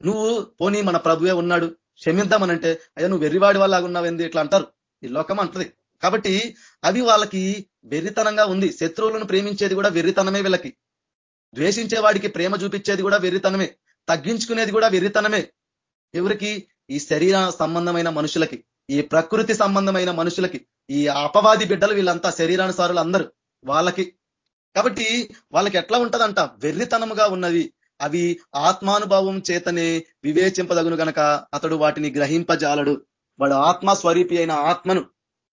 నువ్వు పోనీ మన ప్రభువే ఉన్నాడు. క్షమిద్దామనంటే అయ్యా నువ్వు వెర్రివాడి వాళ్ళగా ఉన్నావు ఇట్లా అంటారు. ఈ లోకం అంటది. కాబట్టి అవి వాళ్ళకి వెర్రితనంగా ఉంది. శత్రువులను ప్రేమించేది కూడా వెర్రితనమే వీళ్ళకి. ద్వేషించే వాడికి ప్రేమ చూపించేది కూడా వెర్రితనమే. తగ్గించుకునేది కూడా వెర్రితనమే. ఎవరికి? ఈ శరీర సంబంధమైన మనుషులకి ఈ ప్రకృతి సంబంధమైన మనుషులకి ఈ అపవాది బిడ్డలు వీళ్ళంతా శరీరానుసారులు అందరూ వాళ్ళకి. కాబట్టి వాళ్ళకి ఎట్లా ఉంటదంట? వెర్రితనముగా ఉన్నవి. అవి ఆత్మానుభవం చేతనే వివేచింపదగును గనక అతడు వాటిని గ్రహింపజాలడు. వాడు ఆత్మ స్వరూపి అయిన ఆత్మను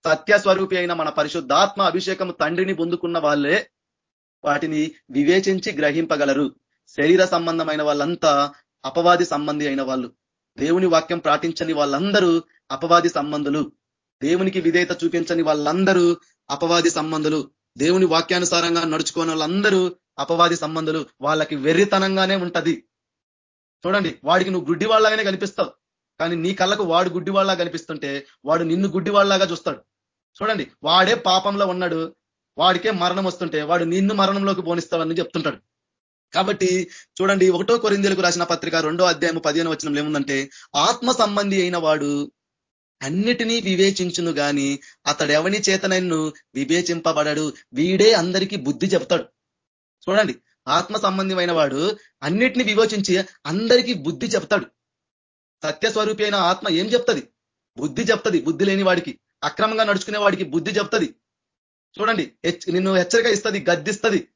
సత్య స్వరూపి అయిన మన పరిశుద్ధాత్మ అభిషేకము తండ్రిని పొందుకున్న వాళ్ళే వాటిని వివేచించి గ్రహింపగలరు. శరీర సంబంధమైన వాళ్ళంతా అపవాది సంబంధి అయిన వాళ్ళు. దేవుని వాక్యం పాటించని వాళ్ళందరూ అపవాది సంబంధులు. దేవునికి విధేయత చూపించని వాళ్ళందరూ అపవాది సంబంధులు. దేవుని వాక్యానుసారంగా నడుచుకోని వాళ్ళందరూ అపవాది సంబంధులు వాళ్ళకి వెర్రితనంగానే ఉంటది. చూడండి వాడికి నువ్వు గుడ్డి వాళ్ళగానే కనిపిస్తావు. కానీ నీ కళ్ళకు వాడు గుడ్డి వాళ్ళ కనిపిస్తుంటే వాడు నిన్ను గుడ్డి వాళ్ళగా చూస్తాడు. చూడండి వాడే పాపంలో ఉన్నాడు. వాడికే మరణం వస్తుంటే వాడు నిన్ను మరణంలోకి పోనిస్తావని చెప్తుంటాడు. కాబట్టి చూడండి ఒకటో కొరిందెలకు రాసిన పత్రిక రెండో అధ్యాయం పదిహేను వచ్చిన ఏముందంటే ఆత్మ సంబంధి అయిన వాడు అన్నిటినీ వివేచించును గాని అతడెవని చేతనన్ను వివేచింపబడడు. వీడే అందరికీ బుద్ధి చెప్తాడు చూడండి ఆత్మ సంబంధమైన వాడు అన్నిటిని వివేచించి అందరికీ బుద్ధి చెప్తాడు. సత్యస్వరూపి అయిన ఆత్మ ఏం చెప్తుంది? బుద్ధి చెప్తుంది బుద్ధి లేని వాడికి అక్రమంగా నడుచుకునే వాడికి బుద్ధి చెప్తుంది. చూడండి నిన్ను హెచ్చరిక ఇస్తుంది గద్దిస్తుంది.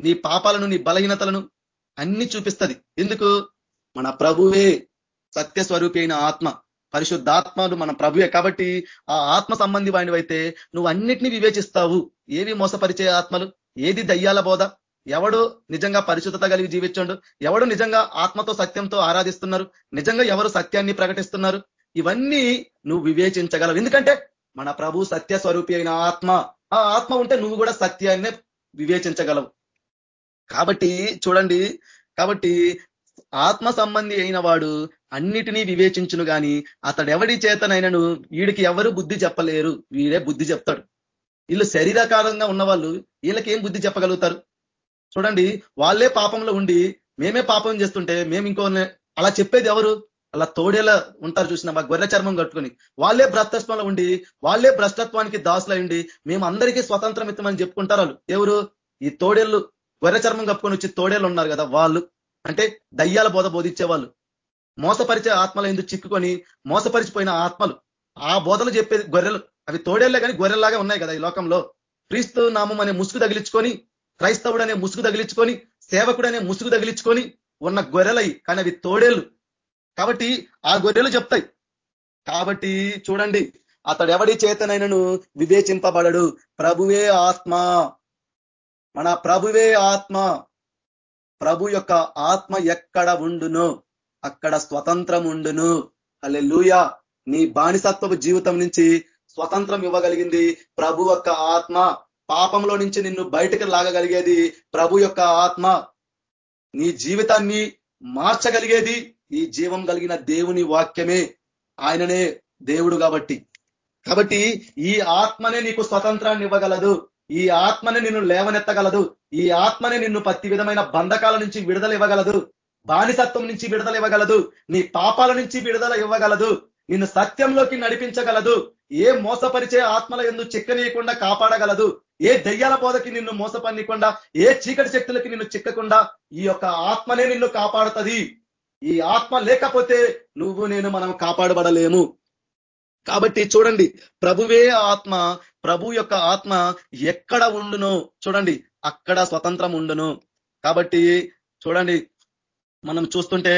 నీ పాపాలను నీ బలహీనతలను అన్ని చూపిస్తుంది. ఎందుకు? మన ప్రభువే సత్యస్వరూపి అయిన ఆత్మ. పరిశుద్ధాత్మలు మన ప్రభువే. కాబట్టి ఆ ఆత్మ సంబంధి వాడివైతే నువ్వు అన్నిటినీ వివేచిస్తావు. ఏవి మోసపరిచే ఆత్మలు? ఏది దయ్యాల బోధ? ఎవడు నిజంగా పరిశుద్ధత కలిగి జీవించండు? ఎవడు నిజంగా ఆత్మతో సత్యంతో ఆరాధిస్తున్నారు? నిజంగా ఎవరు సత్యాన్ని ప్రకటిస్తున్నారు? ఇవన్నీ నువ్వు వివేచించగలవు. ఎందుకంటే మన ప్రభు సత్య స్వరూపి అయిన ఆత్మ. ఆ ఆత్మ ఉంటే నువ్వు కూడా సత్యాన్నే వివేచించగలవు. కాబట్టి చూడండి. కాబట్టి ఆత్మ సంబంధి అయిన వాడు అన్నిటినీ వివేచించును గాని అతడెవడి చేతనైనను వీడికి ఎవరు బుద్ధి చెప్పలేరు. వీడే బుద్ధి చెప్తాడు. వీళ్ళు శరీరకారంగా ఉన్నవాళ్ళు వీళ్ళకి ఏం బుద్ధి చెప్పగలుగుతారు? చూడండి వాళ్ళే పాపంలో ఉండి మేమే పాపం చేస్తుంటే మేము ఇంకో అలా చెప్పేది ఎవరు? అలా తోడేలా ఉంటారు చూసిన మా గొర్రె చర్మం కట్టుకొని. వాళ్ళే భ్రష్టత్వంలో ఉండి వాళ్ళే భ్రష్టత్వానికి దాసులైండి మేము అందరికీ స్వతంత్రం ఇస్తామని చెప్పుకుంటారు వాళ్ళు. ఎవరు? ఈ తోడేళ్ళు గొర్రె చర్మం కప్పుకొని వచ్చి తోడేళ్ళు ఉన్నారు కదా వాళ్ళు. అంటే దయ్యాల బోధ బోధించే వాళ్ళు మోసపరిచే ఆత్మలు ఎందుకు చిక్కుకొని మోసపరిచిపోయిన ఆత్మలు. ఆ బోధలు చెప్పేది గొర్రెలు. అవి తోడేళ్ళే కానీ గొర్రెల్లాగా ఉన్నాయి కదా ఈ లోకంలో. క్రీస్తు నామం అనే ముసుగు తగిలించుకొని క్రైస్తవుడు అనే ముసుగు తగిలించుకొని సేవకుడనే ముసుగు తగిలించుకొని ఉన్న గొర్రెలై కానీ అవి తోడేళ్ళు. కాబట్టి ఆ గొర్రెలు చెప్తాయి. కాబట్టి చూడండి అతడు ఎవడి చేతనైనను వివేచింపబడడు? ప్రభువే ఆత్మ. మన ప్రభువే ఆత్మ. ప్రభు యొక్క ఆత్మ ఎక్కడ ఉండును? అక్కడ స్వతంత్రం ఉండును అల్లే నీ బానిసత్వపు జీవితం నుంచి స్వతంత్రం ఇవ్వగలిగింది ప్రభు యొక్క ఆత్మ. పాపంలో నుంచి నిన్ను బయటకు లాగగలిగేది ప్రభు యొక్క ఆత్మ. నీ జీవితాన్ని మార్చగలిగేది ఈ జీవం కలిగిన దేవుని వాక్యమే. ఆయననే దేవుడు కాబట్టి. కాబట్టి ఈ ఆత్మనే నీకు స్వతంత్రాన్ని ఇవ్వగలదు. ఈ ఆత్మనే నిన్ను లేవనెత్తగలదు. ఈ ఆత్మనే నిన్ను ప్రతి విధమైన బంధకాల నుంచి విడుదల ఇవ్వగలదు. బానిసత్వం నుంచి విడుదల ఇవ్వగలదు. నీ పాపాల నుంచి విడుదల ఇవ్వగలదు. నిన్ను సత్యంలోకి నడిపించగలదు. ఏ మోసపరిచే ఆత్మల ఎందు చిక్కనీయకుండా కాపాడగలదు. ఏ దయ్యాల బోధకి నిన్ను మోసపన్నికుండా ఏ చీకటి శక్తులకి నిన్ను చిక్కకుండా ఈ యొక్క ఆత్మనే నిన్ను కాపాడుతుంది. ఈ ఆత్మ లేకపోతే నువ్వు నేను మనం కాపాడబడలేము. కాబట్టి చూడండి ప్రభువే ఆత్మ ప్రభు యొక్క ఆత్మ ఎక్కడ ఉండును చూడండి అక్కడ స్వతంత్రం ఉండును. కాబట్టి చూడండి మనం చూస్తుంటే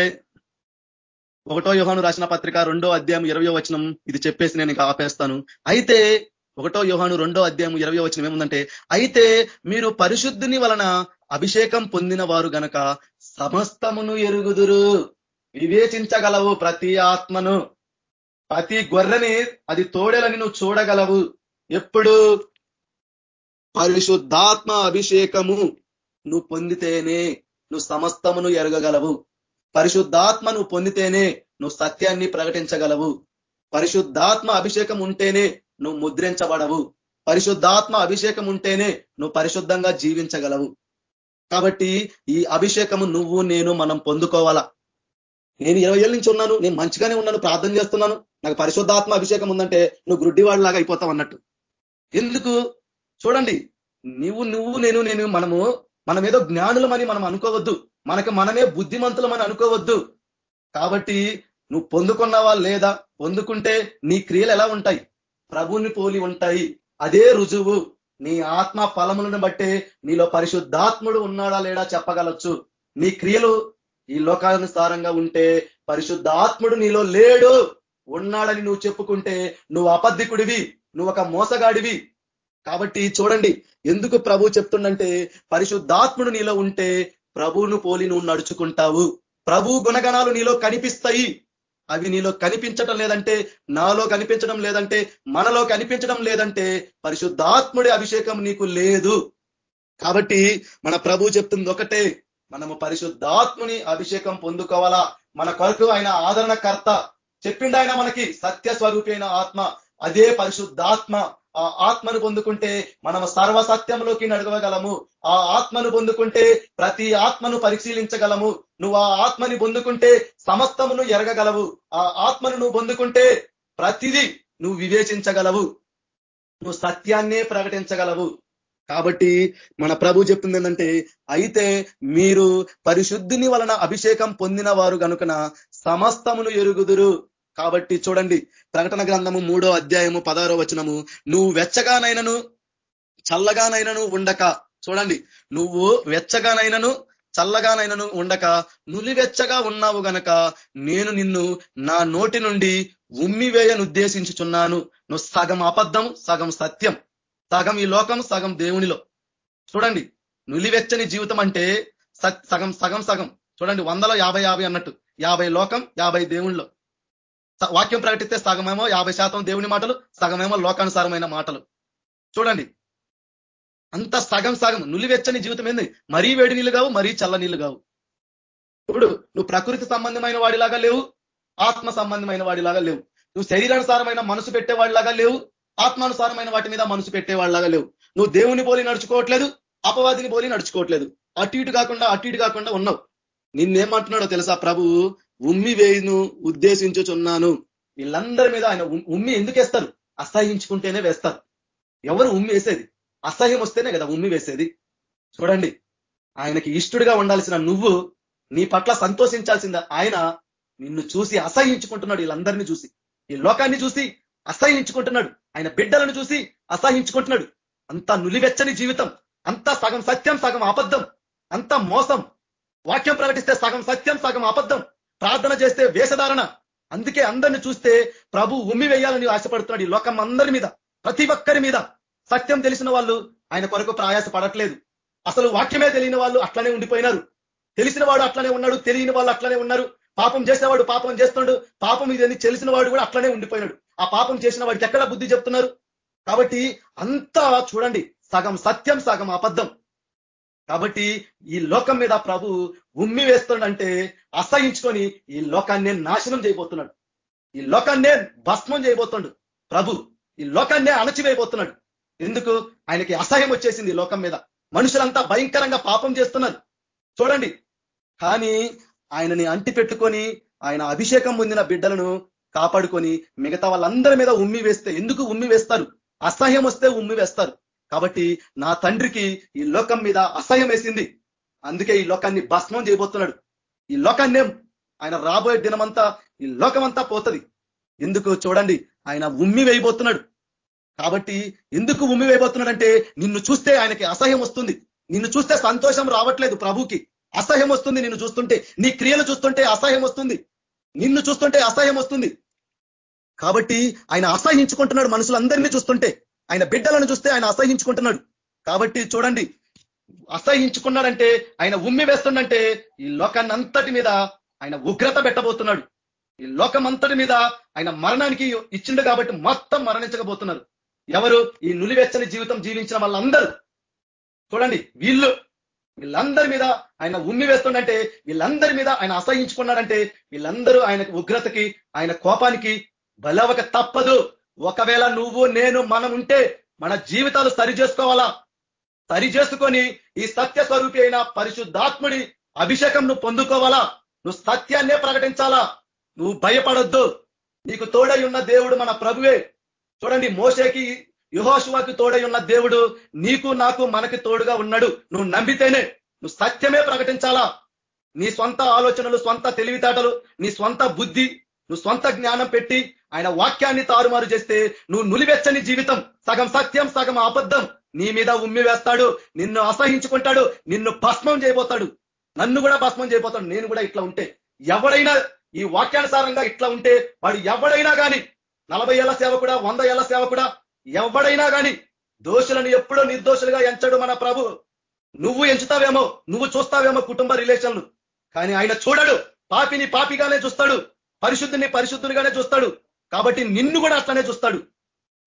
ఒకటో యోహాను రాసిన పత్రిక రెండో అధ్యాయం ఇరవయో వచనం ఇది చెప్పేసి నేను ఇంకా ఆపేస్తాను. అయితే ఒకటో యోహాను రెండో అధ్యాయం ఇరవై వచ్చిన ఏముందంటే అయితే మీరు పరిశుద్ధిని వలన అభిషేకం పొందిన వారు గనక సమస్తమును ఎరుగుదురు. వివేచించగలవు ప్రతి ఆత్మను. ప్రతి గొర్రెని అది తోడేలని నువ్వు చూడగలవు. ఎప్పుడు? పరిశుద్ధాత్మ అభిషేకము నువ్వు పొందితేనే నువ్వు సమస్తమును ఎరగగలవు. పరిశుద్ధాత్మ నువ్వు పొందితేనే నువ్వు సత్యాన్ని ప్రకటించగలవు. పరిశుద్ధాత్మ అభిషేకం ఉంటేనే నువ్వు ముద్రించబడవు. పరిశుద్ధాత్మ అభిషేకం ఉంటేనే నువ్వు పరిశుద్ధంగా జీవించగలవు. కాబట్టి ఈ అభిషేకము నువ్వు నేను మనం పొందుకోవాలా? నేను ఇరవై ఏళ్ళ నుంచి ఉన్నాను నేను మంచిగానే ఉన్నాను ప్రార్థన చేస్తున్నాను. నాకు పరిశుద్ధాత్మ అభిషేకం ఉందంటే నువ్వు గుడ్డివాడిలాగా అయిపోతావు అన్నట్టు. ఎందుకు? చూడండి నువ్వు నువ్వు నేను నేను మనము మనం ఏదో జ్ఞానులమని మనం అనుకోవద్దు. మనకు మనమే బుద్ధిమంతులమని అనుకోవద్దు. కాబట్టి నువ్వు పొందుకున్నావా లేదా? పొందుకుంటే నీ క్రియలు ఎలా ఉంటాయి? ప్రభుని పోలి ఉంటాయి. అదే రుజువు. నీ ఆత్మ ఫలములను బట్టే నీలో పరిశుద్ధాత్ముడు ఉన్నాడా లేడా చెప్పగలచ్చు. నీ క్రియలు ఈ లోకానుసారంగా ఉంటే పరిశుద్ధాత్ముడు నీలో లేడు. ఉన్నాడని నువ్వు చెప్పుకుంటే నువ్వు అబద్ధికుడివి. నువ్వు ఒక మోసగాడివి. కాబట్టి చూడండి ఎందుకు ప్రభు చెప్తుండంటే పరిశుద్ధాత్ముడు నీలో ఉంటే ప్రభువును పోలి నువ్వు నడుచుకుంటావు. ప్రభు గుణగణాలు నీలో కనిపిస్తాయి. అవి నీలో కనిపించడం లేదంటే నాలో కనిపించడం లేదంటే మనలో కనిపించడం లేదంటే పరిశుద్ధాత్ముడి అభిషేకం నీకు లేదు. కాబట్టి మన ప్రభు చెప్తుంది ఒకటే మనము పరిశుద్ధాత్ముని అభిషేకం పొందుకోవాలా? మన కొరకు ఆయన ఆదరణకర్త. చెప్పిండు ఆయన మనకి సత్య స్వరూపైన ఆత్మ అదే పరిశుద్ధాత్మ. ఆ ఆత్మను పొందుకుంటే మనం సర్వసత్యంలోకి నడవగలము. ఆ ఆత్మను పొందుకుంటే ప్రతి ఆత్మను పరిశీలించగలము. నువ్వు ఆ ఆత్మని పొందుకుంటే సమస్తమును ఎరగగలవు. ఆ ఆత్మను నువ్వు పొందుకుంటే ప్రతిదీ నువ్వు వివేచించగలవు. నువ్వు సత్యాన్నే ప్రకటించగలవు. కాబట్టి మన ప్రభు చెప్తుంది ఏంటంటే అయితే మీరు పరిశుద్ధిని వలన అభిషేకం పొందిన వారు కనుకన సమస్తమును ఎరుగుదురు. కాబట్టి చూడండి ప్రకటన గ్రంథము మూడో అధ్యాయము పదారో వచనము నువ్వు వెచ్చగానైనను చల్లగానైనను ఉండక. చూడండి నువ్వు వెచ్చగానైనను చల్లగానైనను ఉండక. నులివెచ్చగా ఉన్నావు గనక నేను నిన్ను నా నోటి నుండి ఉమ్మివేయను ఉద్దేశించుచున్నాను నువ్వు సగం అబద్ధం సగం సత్యం సగం ఈ లోకం సగం దేవునిలో. చూడండి నులివెచ్చని జీవితం అంటే సగం సగం సగం. చూడండి వందలో యాభై యాభై అన్నట్టు. యాభై లోకం యాభై దేవుళ్ళలో వాక్యం ప్రకటిస్తే సగమేమో యాభై శాతం దేవుని మాటలు సగమేమో లోకానుసారమైన మాటలు. చూడండి. అంత సగం సగం నులివెచ్చని జీవితం ఏంది? మరీ వేడి నీళ్ళు కావు మరీ చల్ల నీళ్ళు కావు. ఇప్పుడు నువ్వు ప్రకృతి సంబంధమైన వాడిలాగా లేవు ఆత్మ సంబంధమైన వాడిలాగా లేవు. నువ్వు శరీరానుసారమైన మనసు పెట్టేవాడిలాగా లేవు ఆత్మానుసారమైన వాటి మీద మనసు పెట్టేవాడిలాగా లేవు. నువ్వు దేవుని పోలి నడుచుకోవట్లేదు అపవాదిని పోలి నడుచుకోవట్లేదు. అటు ఇటు కాకుండా అటు ఇటు కాకుండా ఉన్నావు. నిన్నేమంటున్నాడో తెలుసా ప్రభు? ఉమ్మి వేయును ఉద్దేశించుచున్నాను. వీళ్ళందరి మీద ఆయన ఉమ్మి ఎందుకు వేస్తారు అసహించుకుంటేనే వేస్తారు. ఎవరు ఉమ్మి వేసేది? అసహ్యం వస్తేనే కదా ఉమ్మి వేసేది. చూడండి ఆయనకి ఇష్టడుగా ఉండాల్సిన నువ్వు నీ పట్ల సంతోషించాల్సింద ఆయన నిన్ను చూసి అసహించుకుంటున్నాడు వీళ్ళందరినీ చూసి. ఈ లోకాన్ని చూసి అసహించుకుంటున్నాడు ఆయన బిడ్డలను చూసి అసహించుకుంటున్నాడు అంత నులివెచ్చని జీవితం అంత సగం సత్యం సగం అబద్ధం అంత మోసం. వాక్యం ప్రకటిస్తే సగం సత్యం సగం అబద్ధం. ప్రార్థన చేస్తే వేషధారణ. అందుకే అందరిని చూస్తే ప్రభు ఉమ్మి వేయాలని ఆశపడుతున్నాడు ఈ లోకం అందరి మీద ప్రతి ఒక్కరి మీద. సత్యం తెలిసిన వాళ్ళు ఆయన కొరకు ప్రయాస పడట్లేదు అసలు వాక్యమే తెలియని వాళ్ళు అట్లనే ఉండిపోయినారు. తెలిసిన వాడు అట్లనే ఉన్నాడు తెలియని వాళ్ళు అట్లనే ఉన్నారు. పాపం చేసేవాడు పాపం చేస్తున్నాడు పాపం ఇదని తెలిసిన వాడు కూడా అట్లనే ఉండిపోయినాడు. ఆ పాపం చేసిన వాడికి ఎక్కడ బుద్ధి చెప్తున్నారు? కాబట్టి అంతా చూడండి. సగం సత్యం సగం అబద్ధం. కాబట్టి ఈ లోకం మీద ప్రభు ఉమ్మి వేస్తున్నాడంటే అసహించుకొని ఈ లోకాన్నే నాశనం చేయబోతున్నాడు. ఈ లోకాన్నే భస్మం చేయబోతున్నాడు ప్రభు. ఈ లోకాన్నే అణచివేయబోతున్నాడు. ఎందుకు? ఆయనకి అసహ్యం వచ్చేసింది ఈ లోకం మీద. మనుషులంతా భయంకరంగా పాపం చేస్తున్నారు. చూడండి. కానీ ఆయనని అంటి పెట్టుకొని ఆయన అభిషేకం పొందిన బిడ్డలను కాపాడుకొని మిగతా వాళ్ళందరి మీద ఉమ్మి వేస్తే ఎందుకు ఉమ్మి వేస్తారు? అసహ్యం వస్తే ఉమ్మి వేస్తారు. కాబట్టి నా తండ్రికి ఈ లోకం మీద అసహ్యం వేసింది. అందుకే ఈ లోకాన్ని భస్మం చేయబోతున్నాడు. ఈ లోకాన్నే ఆయన రాబోయే దినమంతా ఈ లోకమంతా పోతుంది. ఎందుకు చూడండి ఆయన ఉమ్మి వేయబోతున్నాడు. కాబట్టి ఎందుకు ఉమ్మి వేయబోతున్నాడంటే నిన్ను చూస్తే ఆయనకి అసహ్యం వస్తుంది. నిన్ను చూస్తే సంతోషం రావట్లేదు ప్రభుకి. అసహ్యం వస్తుంది నిన్ను చూస్తుంటే. నీ క్రియలు చూస్తుంటే అసహ్యం వస్తుంది. నిన్ను చూస్తుంటే అసహ్యం వస్తుంది. కాబట్టి ఆయన అసహించుకుంటున్నాడు మనుషులందరినీ చూస్తుంటే. ఆయన బిడ్డలను చూస్తే ఆయన అసహించుకుంటున్నాడు. కాబట్టి చూడండి అసహించుకున్నాడంటే ఆయన ఉమ్మి వేస్తుండంటే ఈ లోకాన్ని అంతటి మీద ఆయన ఉగ్రత పెట్టబోతున్నాడు. ఈ లోకం అంతటి మీద ఆయన మరణానికి ఇచ్చిండు కాబట్టి మొత్తం మరణించకపోతున్నారు. ఎవరు? ఈ నులివెచ్చని జీవితం జీవించిన వాళ్ళందరూ. చూడండి వీళ్ళు. వీళ్ళందరి మీద ఆయన ఉమ్మి వేస్తుండంటే వీళ్ళందరి మీద ఆయన అసహించుకున్నాడంటే వీళ్ళందరూ ఆయన ఉగ్రతకి ఆయన కోపానికి బలవక తప్పదు. ఒకవేళ నువ్వు నేను మనం ఉంటే మన జీవితాలు సరి చేసుకోవాలా? సరి చేసుకొని ఈ సత్య స్వరూపి అయిన పరిశుద్ధాత్ముడి అభిషేకం నువ్వు పొందుకోవాలా? నువ్వు సత్యాన్నే ప్రకటించాలా? నువ్వు భయపడొద్దు. నీకు తోడై ఉన్న దేవుడు మన ప్రభువే. చూడండి మోసేకి యుహోశువాకి తోడై ఉన్న దేవుడు నీకు నాకు మనకి తోడుగా ఉన్నాడు. నువ్వు నమ్మితేనే నువ్వు సత్యమే ప్రకటించాలా? నీ స్వంత ఆలోచనలు సొంత తెలివితేటలు నీ స్వంత బుద్ధి నువ్వు సొంత జ్ఞానం పెట్టి ఆయన వాక్యాన్ని తారుమారు చేస్తే నువ్వు నులివెచ్చని జీవితం. సగం సత్యం సగం అబద్ధం. నీ మీద ఉమ్మి వేస్తాడు నిన్ను అసహించుకుంటాడు నిన్ను భస్మం చేయబోతాడు. నన్ను కూడా భస్మం చేయబోతాడు నేను కూడా ఇట్లా ఉంటే. ఎవడైనా ఈ వాక్యానుసారంగా ఇట్లా ఉంటే వాడు ఎవడైనా కానీ నలభై ఏళ్ళ సేవకుడా వంద ఏళ్ళ సేవకుడా ఎవడైనా కానీ దోషులను ఎప్పుడో నిర్దోషులుగా ఎంచడు మన ప్రభు. నువ్వు ఎంచుతావేమో నువ్వు చూస్తావేమో కుటుంబ రిలేషన్లు. కానీ ఆయన చూడడు పాపిని పాపిగానే చూస్తాడు. పరిశుద్ధిని పరిశుద్ధునిగానే చూస్తాడు. కాబట్టి నిన్ను కూడా అట్లనే చూస్తాడు.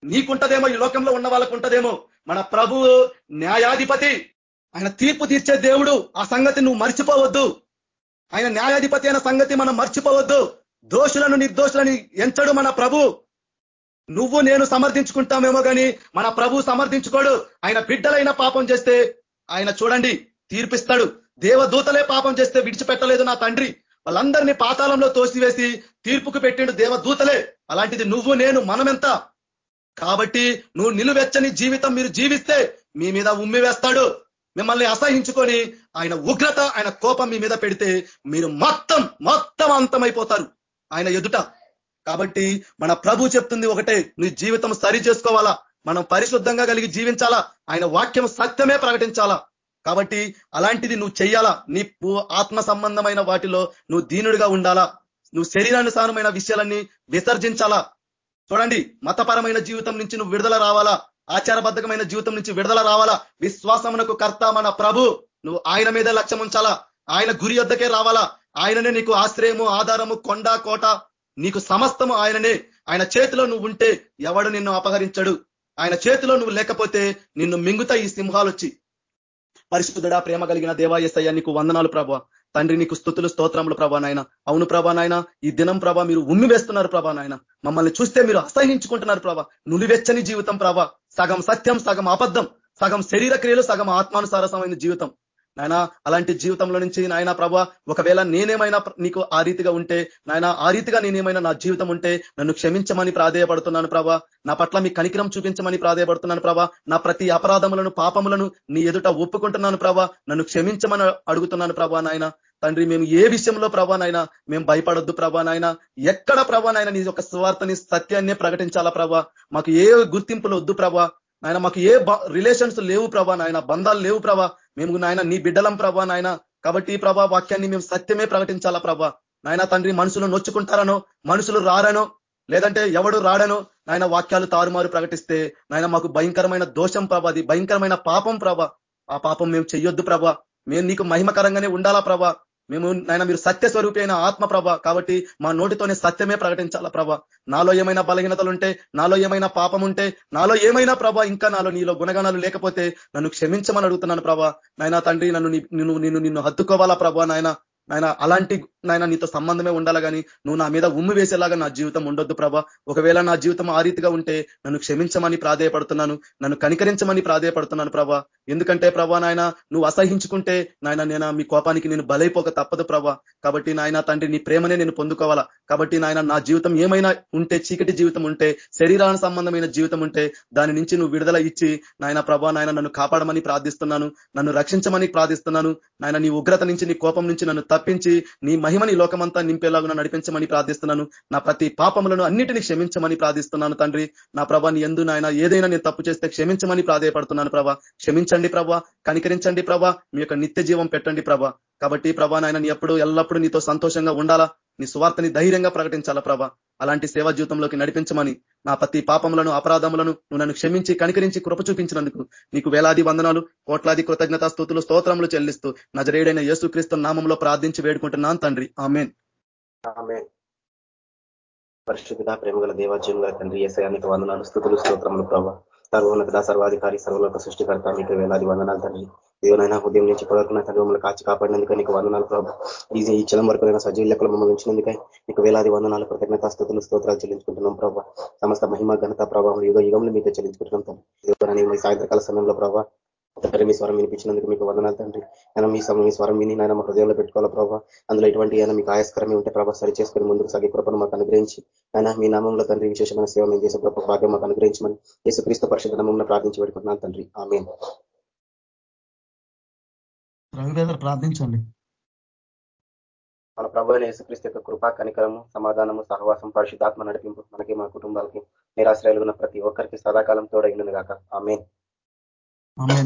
నీకుంటదేమో ఈ లోకంలో ఉన్న వాళ్ళకు ఉంటదేమో మన ప్రభు న్యాయాధిపతి. ఆయన తీర్పు తీర్చే దేవుడు. ఆ సంగతి నువ్వు మర్చిపోవద్దు. ఆయన న్యాయాధిపతి అయిన సంగతి మనం మర్చిపోవద్దు. దోషులను నిర్దోషులని ఎంచడు మన ప్రభు. నువ్వు నేను సమర్థించుకుంటామేమో కానీ మన ప్రభు సమర్థించుకోడు. ఆయన బిడ్డలైన పాపం చేస్తే ఆయన చూడండి తీర్పిస్తాడు. దేవదూతలే పాపం చేస్తే విడిచిపెట్టలేదు నా తండ్రి. వాళ్ళందరినీ పాతాళంలో తోసివేసి తీర్పుకు పెట్టిండు దేవదూతలే. అలాంటిది నువ్వు నేను మనమెంత? కాబట్టి నువ్వు నిలువెచ్చని జీవితం మీరు జీవిస్తే మీ మీద ఉమ్మి వేస్తాడు. మిమ్మల్ని అసహించుకొని ఆయన ఉగ్రత ఆయన కోపం మీ మీద పెడితే మీరు మొత్తం మొత్తం అంతమైపోతారు. ఆయన ఎదుట. కాబట్టి మన ప్రభు చెప్తుంది ఒకటే నీ జీవితం సరి చేసుకోవాలా. మనం పరిశుద్ధంగా కలిగి జీవించాలా. ఆయన వాక్యం సత్యమే ప్రకటించాలా. కాబట్టి అలాంటిది నువ్వు చెయ్యాలా? నీ ఆత్మ సంబంధమైన వాటిలో నువ్వు దీనుడిగా ఉండాలా? నువ్వు శరీరానుసారమైన విషయాలన్నీ విసర్జించాలా? చూడండి మతపరమైన జీవితం నుంచి నువ్వు విడుదల రావాలా? ఆచారబద్ధకమైన జీవితం నుంచి విడుదల రావాలా? విశ్వాసమునకు కర్త మన ప్రభు. నువ్వు ఆయన మీద లక్ష్యం ఉంచాలా? ఆయన గురి యొద్దకే రావాలా? ఆయననే నీకు ఆశ్రయము ఆధారము కొండ కోట. నీకు సమస్తము ఆయననే. ఆయన చేతిలో నువ్వు ఉంటే ఎవడు నిన్ను అపహరించడు. ఆయన చేతిలో నువ్వు లేకపోతే నిన్ను మింగుతా ఈ సింహాలు వచ్చి పరిశుద్ధుడా ప్రేమ కలిగిన దేవాయసయ్య నీకు వందనాలు ప్రభా. తండ్రి నీకు స్థుతులు స్తోత్రములు ప్రభా నాయన. అవును ప్రభా నాయన ఈ దినం ప్రభా మీరు ఉమ్మి వేస్తున్నారు ప్రభా నాయన. మమ్మల్ని చూస్తే మీరు అసహించుకుంటున్నారు ప్రభా. నులివెచ్చని జీవితం ప్రభా. సగం సత్యం సగం అబద్ధం సగం శరీర క్రియలు సగం ఆత్మానుసారసమైన జీవితం. నాయన అలాంటి జీవితంలో నుంచి నాయన ప్రభ ఒకవేళ నేనేమైనా నీకు ఆ రీతిగా ఉంటే నాయన ఆ రీతిగా నేనేమైనా నా జీవితం ఉంటే నన్ను క్షమించమని ప్రాధేయపడుతున్నాను ప్రభా. నా పట్ల మీ కనికరం చూపించమని ప్రాధేయపడుతున్నాను ప్రభా. నా ప్రతి అపరాధములను పాపములను నీ ఎదుట ఒప్పుకుంటున్నాను ప్రభా. నన్ను క్షమించమని అడుగుతున్నాను ప్రభా నాయన. తండ్రి మేము ఏ విషయంలో ప్రభానైనా మేము భయపడొద్దు ప్రభానైనా ఎక్కడ ప్రభానైనా నీ యొక్క స్వార్థని సత్యాన్నే ప్రకటించాలా ప్రభా? మాకు ఏ గుర్తింపులు వద్దు ప్రభా. నాయన మాకు ఏ రిలేషన్స్ లేవు ప్రభా నాయన. బంధాలు లేవు ప్రభా. మేము నాయన నీ బిడ్డలం ప్రభా నాయన. కాబట్టి ప్రభా వాక్యాన్ని మేము సత్యమే ప్రకటించాలా ప్రభా. నాయన తండ్రి మనుషులు నొచ్చుకుంటారనో మనుషులు రారనో లేదంటే ఎవడు రాడనో నాయన వాక్యాలు తారుమారు ప్రకటిస్తే నాయన మాకు భయంకరమైన దోషం ప్రభా అది భయంకరమైన పాపం ప్రభా. ఆ పాపం మేము చెయ్యొద్దు ప్రభా. మేము నీకు మహిమకరంగానే ఉండాలా ప్రభా. మేము నాయన మీరు సత్య స్వరూపి అయిన ఆత్మ ప్రభ కాబట్టి మా నోటితోనే సత్యమే ప్రకటించాలా ప్రభ? నాలో ఏమైనా బలహీనతలు ఉంటే నాలో ఏమైనా పాపం ఉంటే నాలో ఏమైనా ప్రభ? ఇంకా నాలో నీలో గుణగణాలు లేకపోతే నన్ను క్షమించమని అడుగుతున్నాను ప్రభా. నాయన తండ్రి నన్ను నిన్ను నిన్ను నిన్ను హత్తుకోవాలా ప్రభ నాయన? నాయన అలాంటి నాయన నీతో సంబంధమే ఉండాలి కానీ నువ్వు నా మీద ఉమ్ము వేసేలాగా నా జీవితం ఉండొద్దు ప్రభా. ఒకవేళ నా జీవితం ఆ రీతిగా ఉంటే నన్ను క్షమించమని ప్రాధేయపడుతున్నాను నన్ను కనికరించమని ప్రాధేయపడుతున్నాను ప్రభా. ఎందుకంటే ప్రభా నాయన నువ్వు అసహించుకుంటే నాయన నేను మీ కోపానికి నేను బలైపోక తప్పదు ప్రభా. కాబట్టి నాయన తండ్రి నీ ప్రేమనే నేను పొందుకోవాలా. కాబట్టి నాయన నా జీవితం ఏమైనా ఉంటే చీకటి జీవితం ఉంటే శరీరానికి సంబంధమైన జీవితం ఉంటే దాని నుంచి నువ్వు విడుదల ఇచ్చి నాయన ప్రభా నాయన నన్ను కాపాడమని ప్రార్థిస్తున్నాను నన్ను రక్షించమని ప్రార్థిస్తున్నాను. నాయన నీ ఉగ్రత నుంచి నీ కోపం నుంచి నన్ను తప్పించి నీ మహిమని లోకమంతా నింపేలాగా నడిపించమని ప్రార్థిస్తున్నాను. నా ప్రతి పాపములను అన్నిటిని క్షమించమని ప్రార్థిస్తున్నాను తండ్రి. నా ప్రభా నీ ఎందు నాయన ఏదైనా నేను తప్పు చేస్తే క్షమించమని ప్రాధాయపడుతున్నాను ప్రభా. క్షమించండి ప్రభా కనికరించండి ప్రభా. మీ యొక్క నిత్య జీవం పెట్టండి ప్రభా. కాబట్టి ప్రభా నాయన నీ ఎప్పుడు ఎల్లప్పుడూ నీతో సంతోషంగా ఉండాలా? నీ స్వార్థని ధైర్యంగా ప్రకటించాలా ప్రభా? అలాంటి సేవా జీవితంలోకి నడిపించమని నా ప్రతి పాపములను అపరాధములను నువ్వు నన్ను క్షమించి కనికరించి కృప చూపించినందుకు నీకు వేలాది వందనాలు కోట్లాది కృతజ్ఞత స్థుతులు స్తోత్రములు చెల్లిస్తూ నజరేడైన యేసుక్రీస్తు నామంలో ప్రార్థించి వేడుకుంటున్నాను తండ్రి. ఆమెన్. పరిశుద్ధ ప్రేమగల దేవాజ్యం గల తండ్రి ఏసయానికి వందనాలు స్థుతులు స్తోత్రములు ప్రభావ సర్వోన్నత సర్వాధికారి సర్వలోక సృష్టికర్త మీకు వేలాది వందనాలు తండ్రి. దేవునైనా ఉదయం నుంచి పదకొన్న తండ్రి మమ్మల్ని కాచి కాపాడినందుకే నీకు వందనాలు ప్రభావ ఈ ఈ చలం వరకు సజీవ లెక్కలు మమ్మల్ని ఉంచినందుకే నీకు వేలాది వందనాలు కృతజ్ఞత స్థుతులు స్తోత్రాలు చెల్లించుకుంటున్నాం ప్రభావ సమస్త మహిమ ఘనత ప్రభావం యుగ యుగంలో మీతో చెల్లించుకుంటున్నాం తండ్రి. మీ సాయంత్రకాల సమయంలో ప్రభావ తండ్రి మీ స్వరం వినిపించినందుకు మీకు వందనాలు తండ్రి. నేను మీ సమయం మీ స్వరం విని నాయన మా హృదయంలో పెట్టుకోవాలా ప్రభావ అందులో ఎటువంటి అయినా మీకు ఆయాస్కరమే ఉంటే ప్రభావ సరి చేసుకుని ముందుకు సాగే కృపను మాకు అనుగ్రహించి ఆయన మీ నామంలో తండ్రి విశేషమైన సేవ మేము చేసే కృప భాగ్యం మాకు అనుగ్రహించమని యేసుక్రీస్తు పరిషత్ నామంలో ప్రార్థించి పెట్టుకుంటున్నాను తండ్రి. ఆమె ప్రార్థించండి. మన ప్రభు యేసుక్రీస్తు యొక్క కృపా కనికరము సమాధానము సహవాసం పరిశుద్ధాత్మ నడిపింపు మనకి మన కుటుంబాలకి నిరాశ్రయాలు ఉన్న ప్రతి ఒక్కరికి సదాకాలం తోడైనది కాక ఆమె ఆమె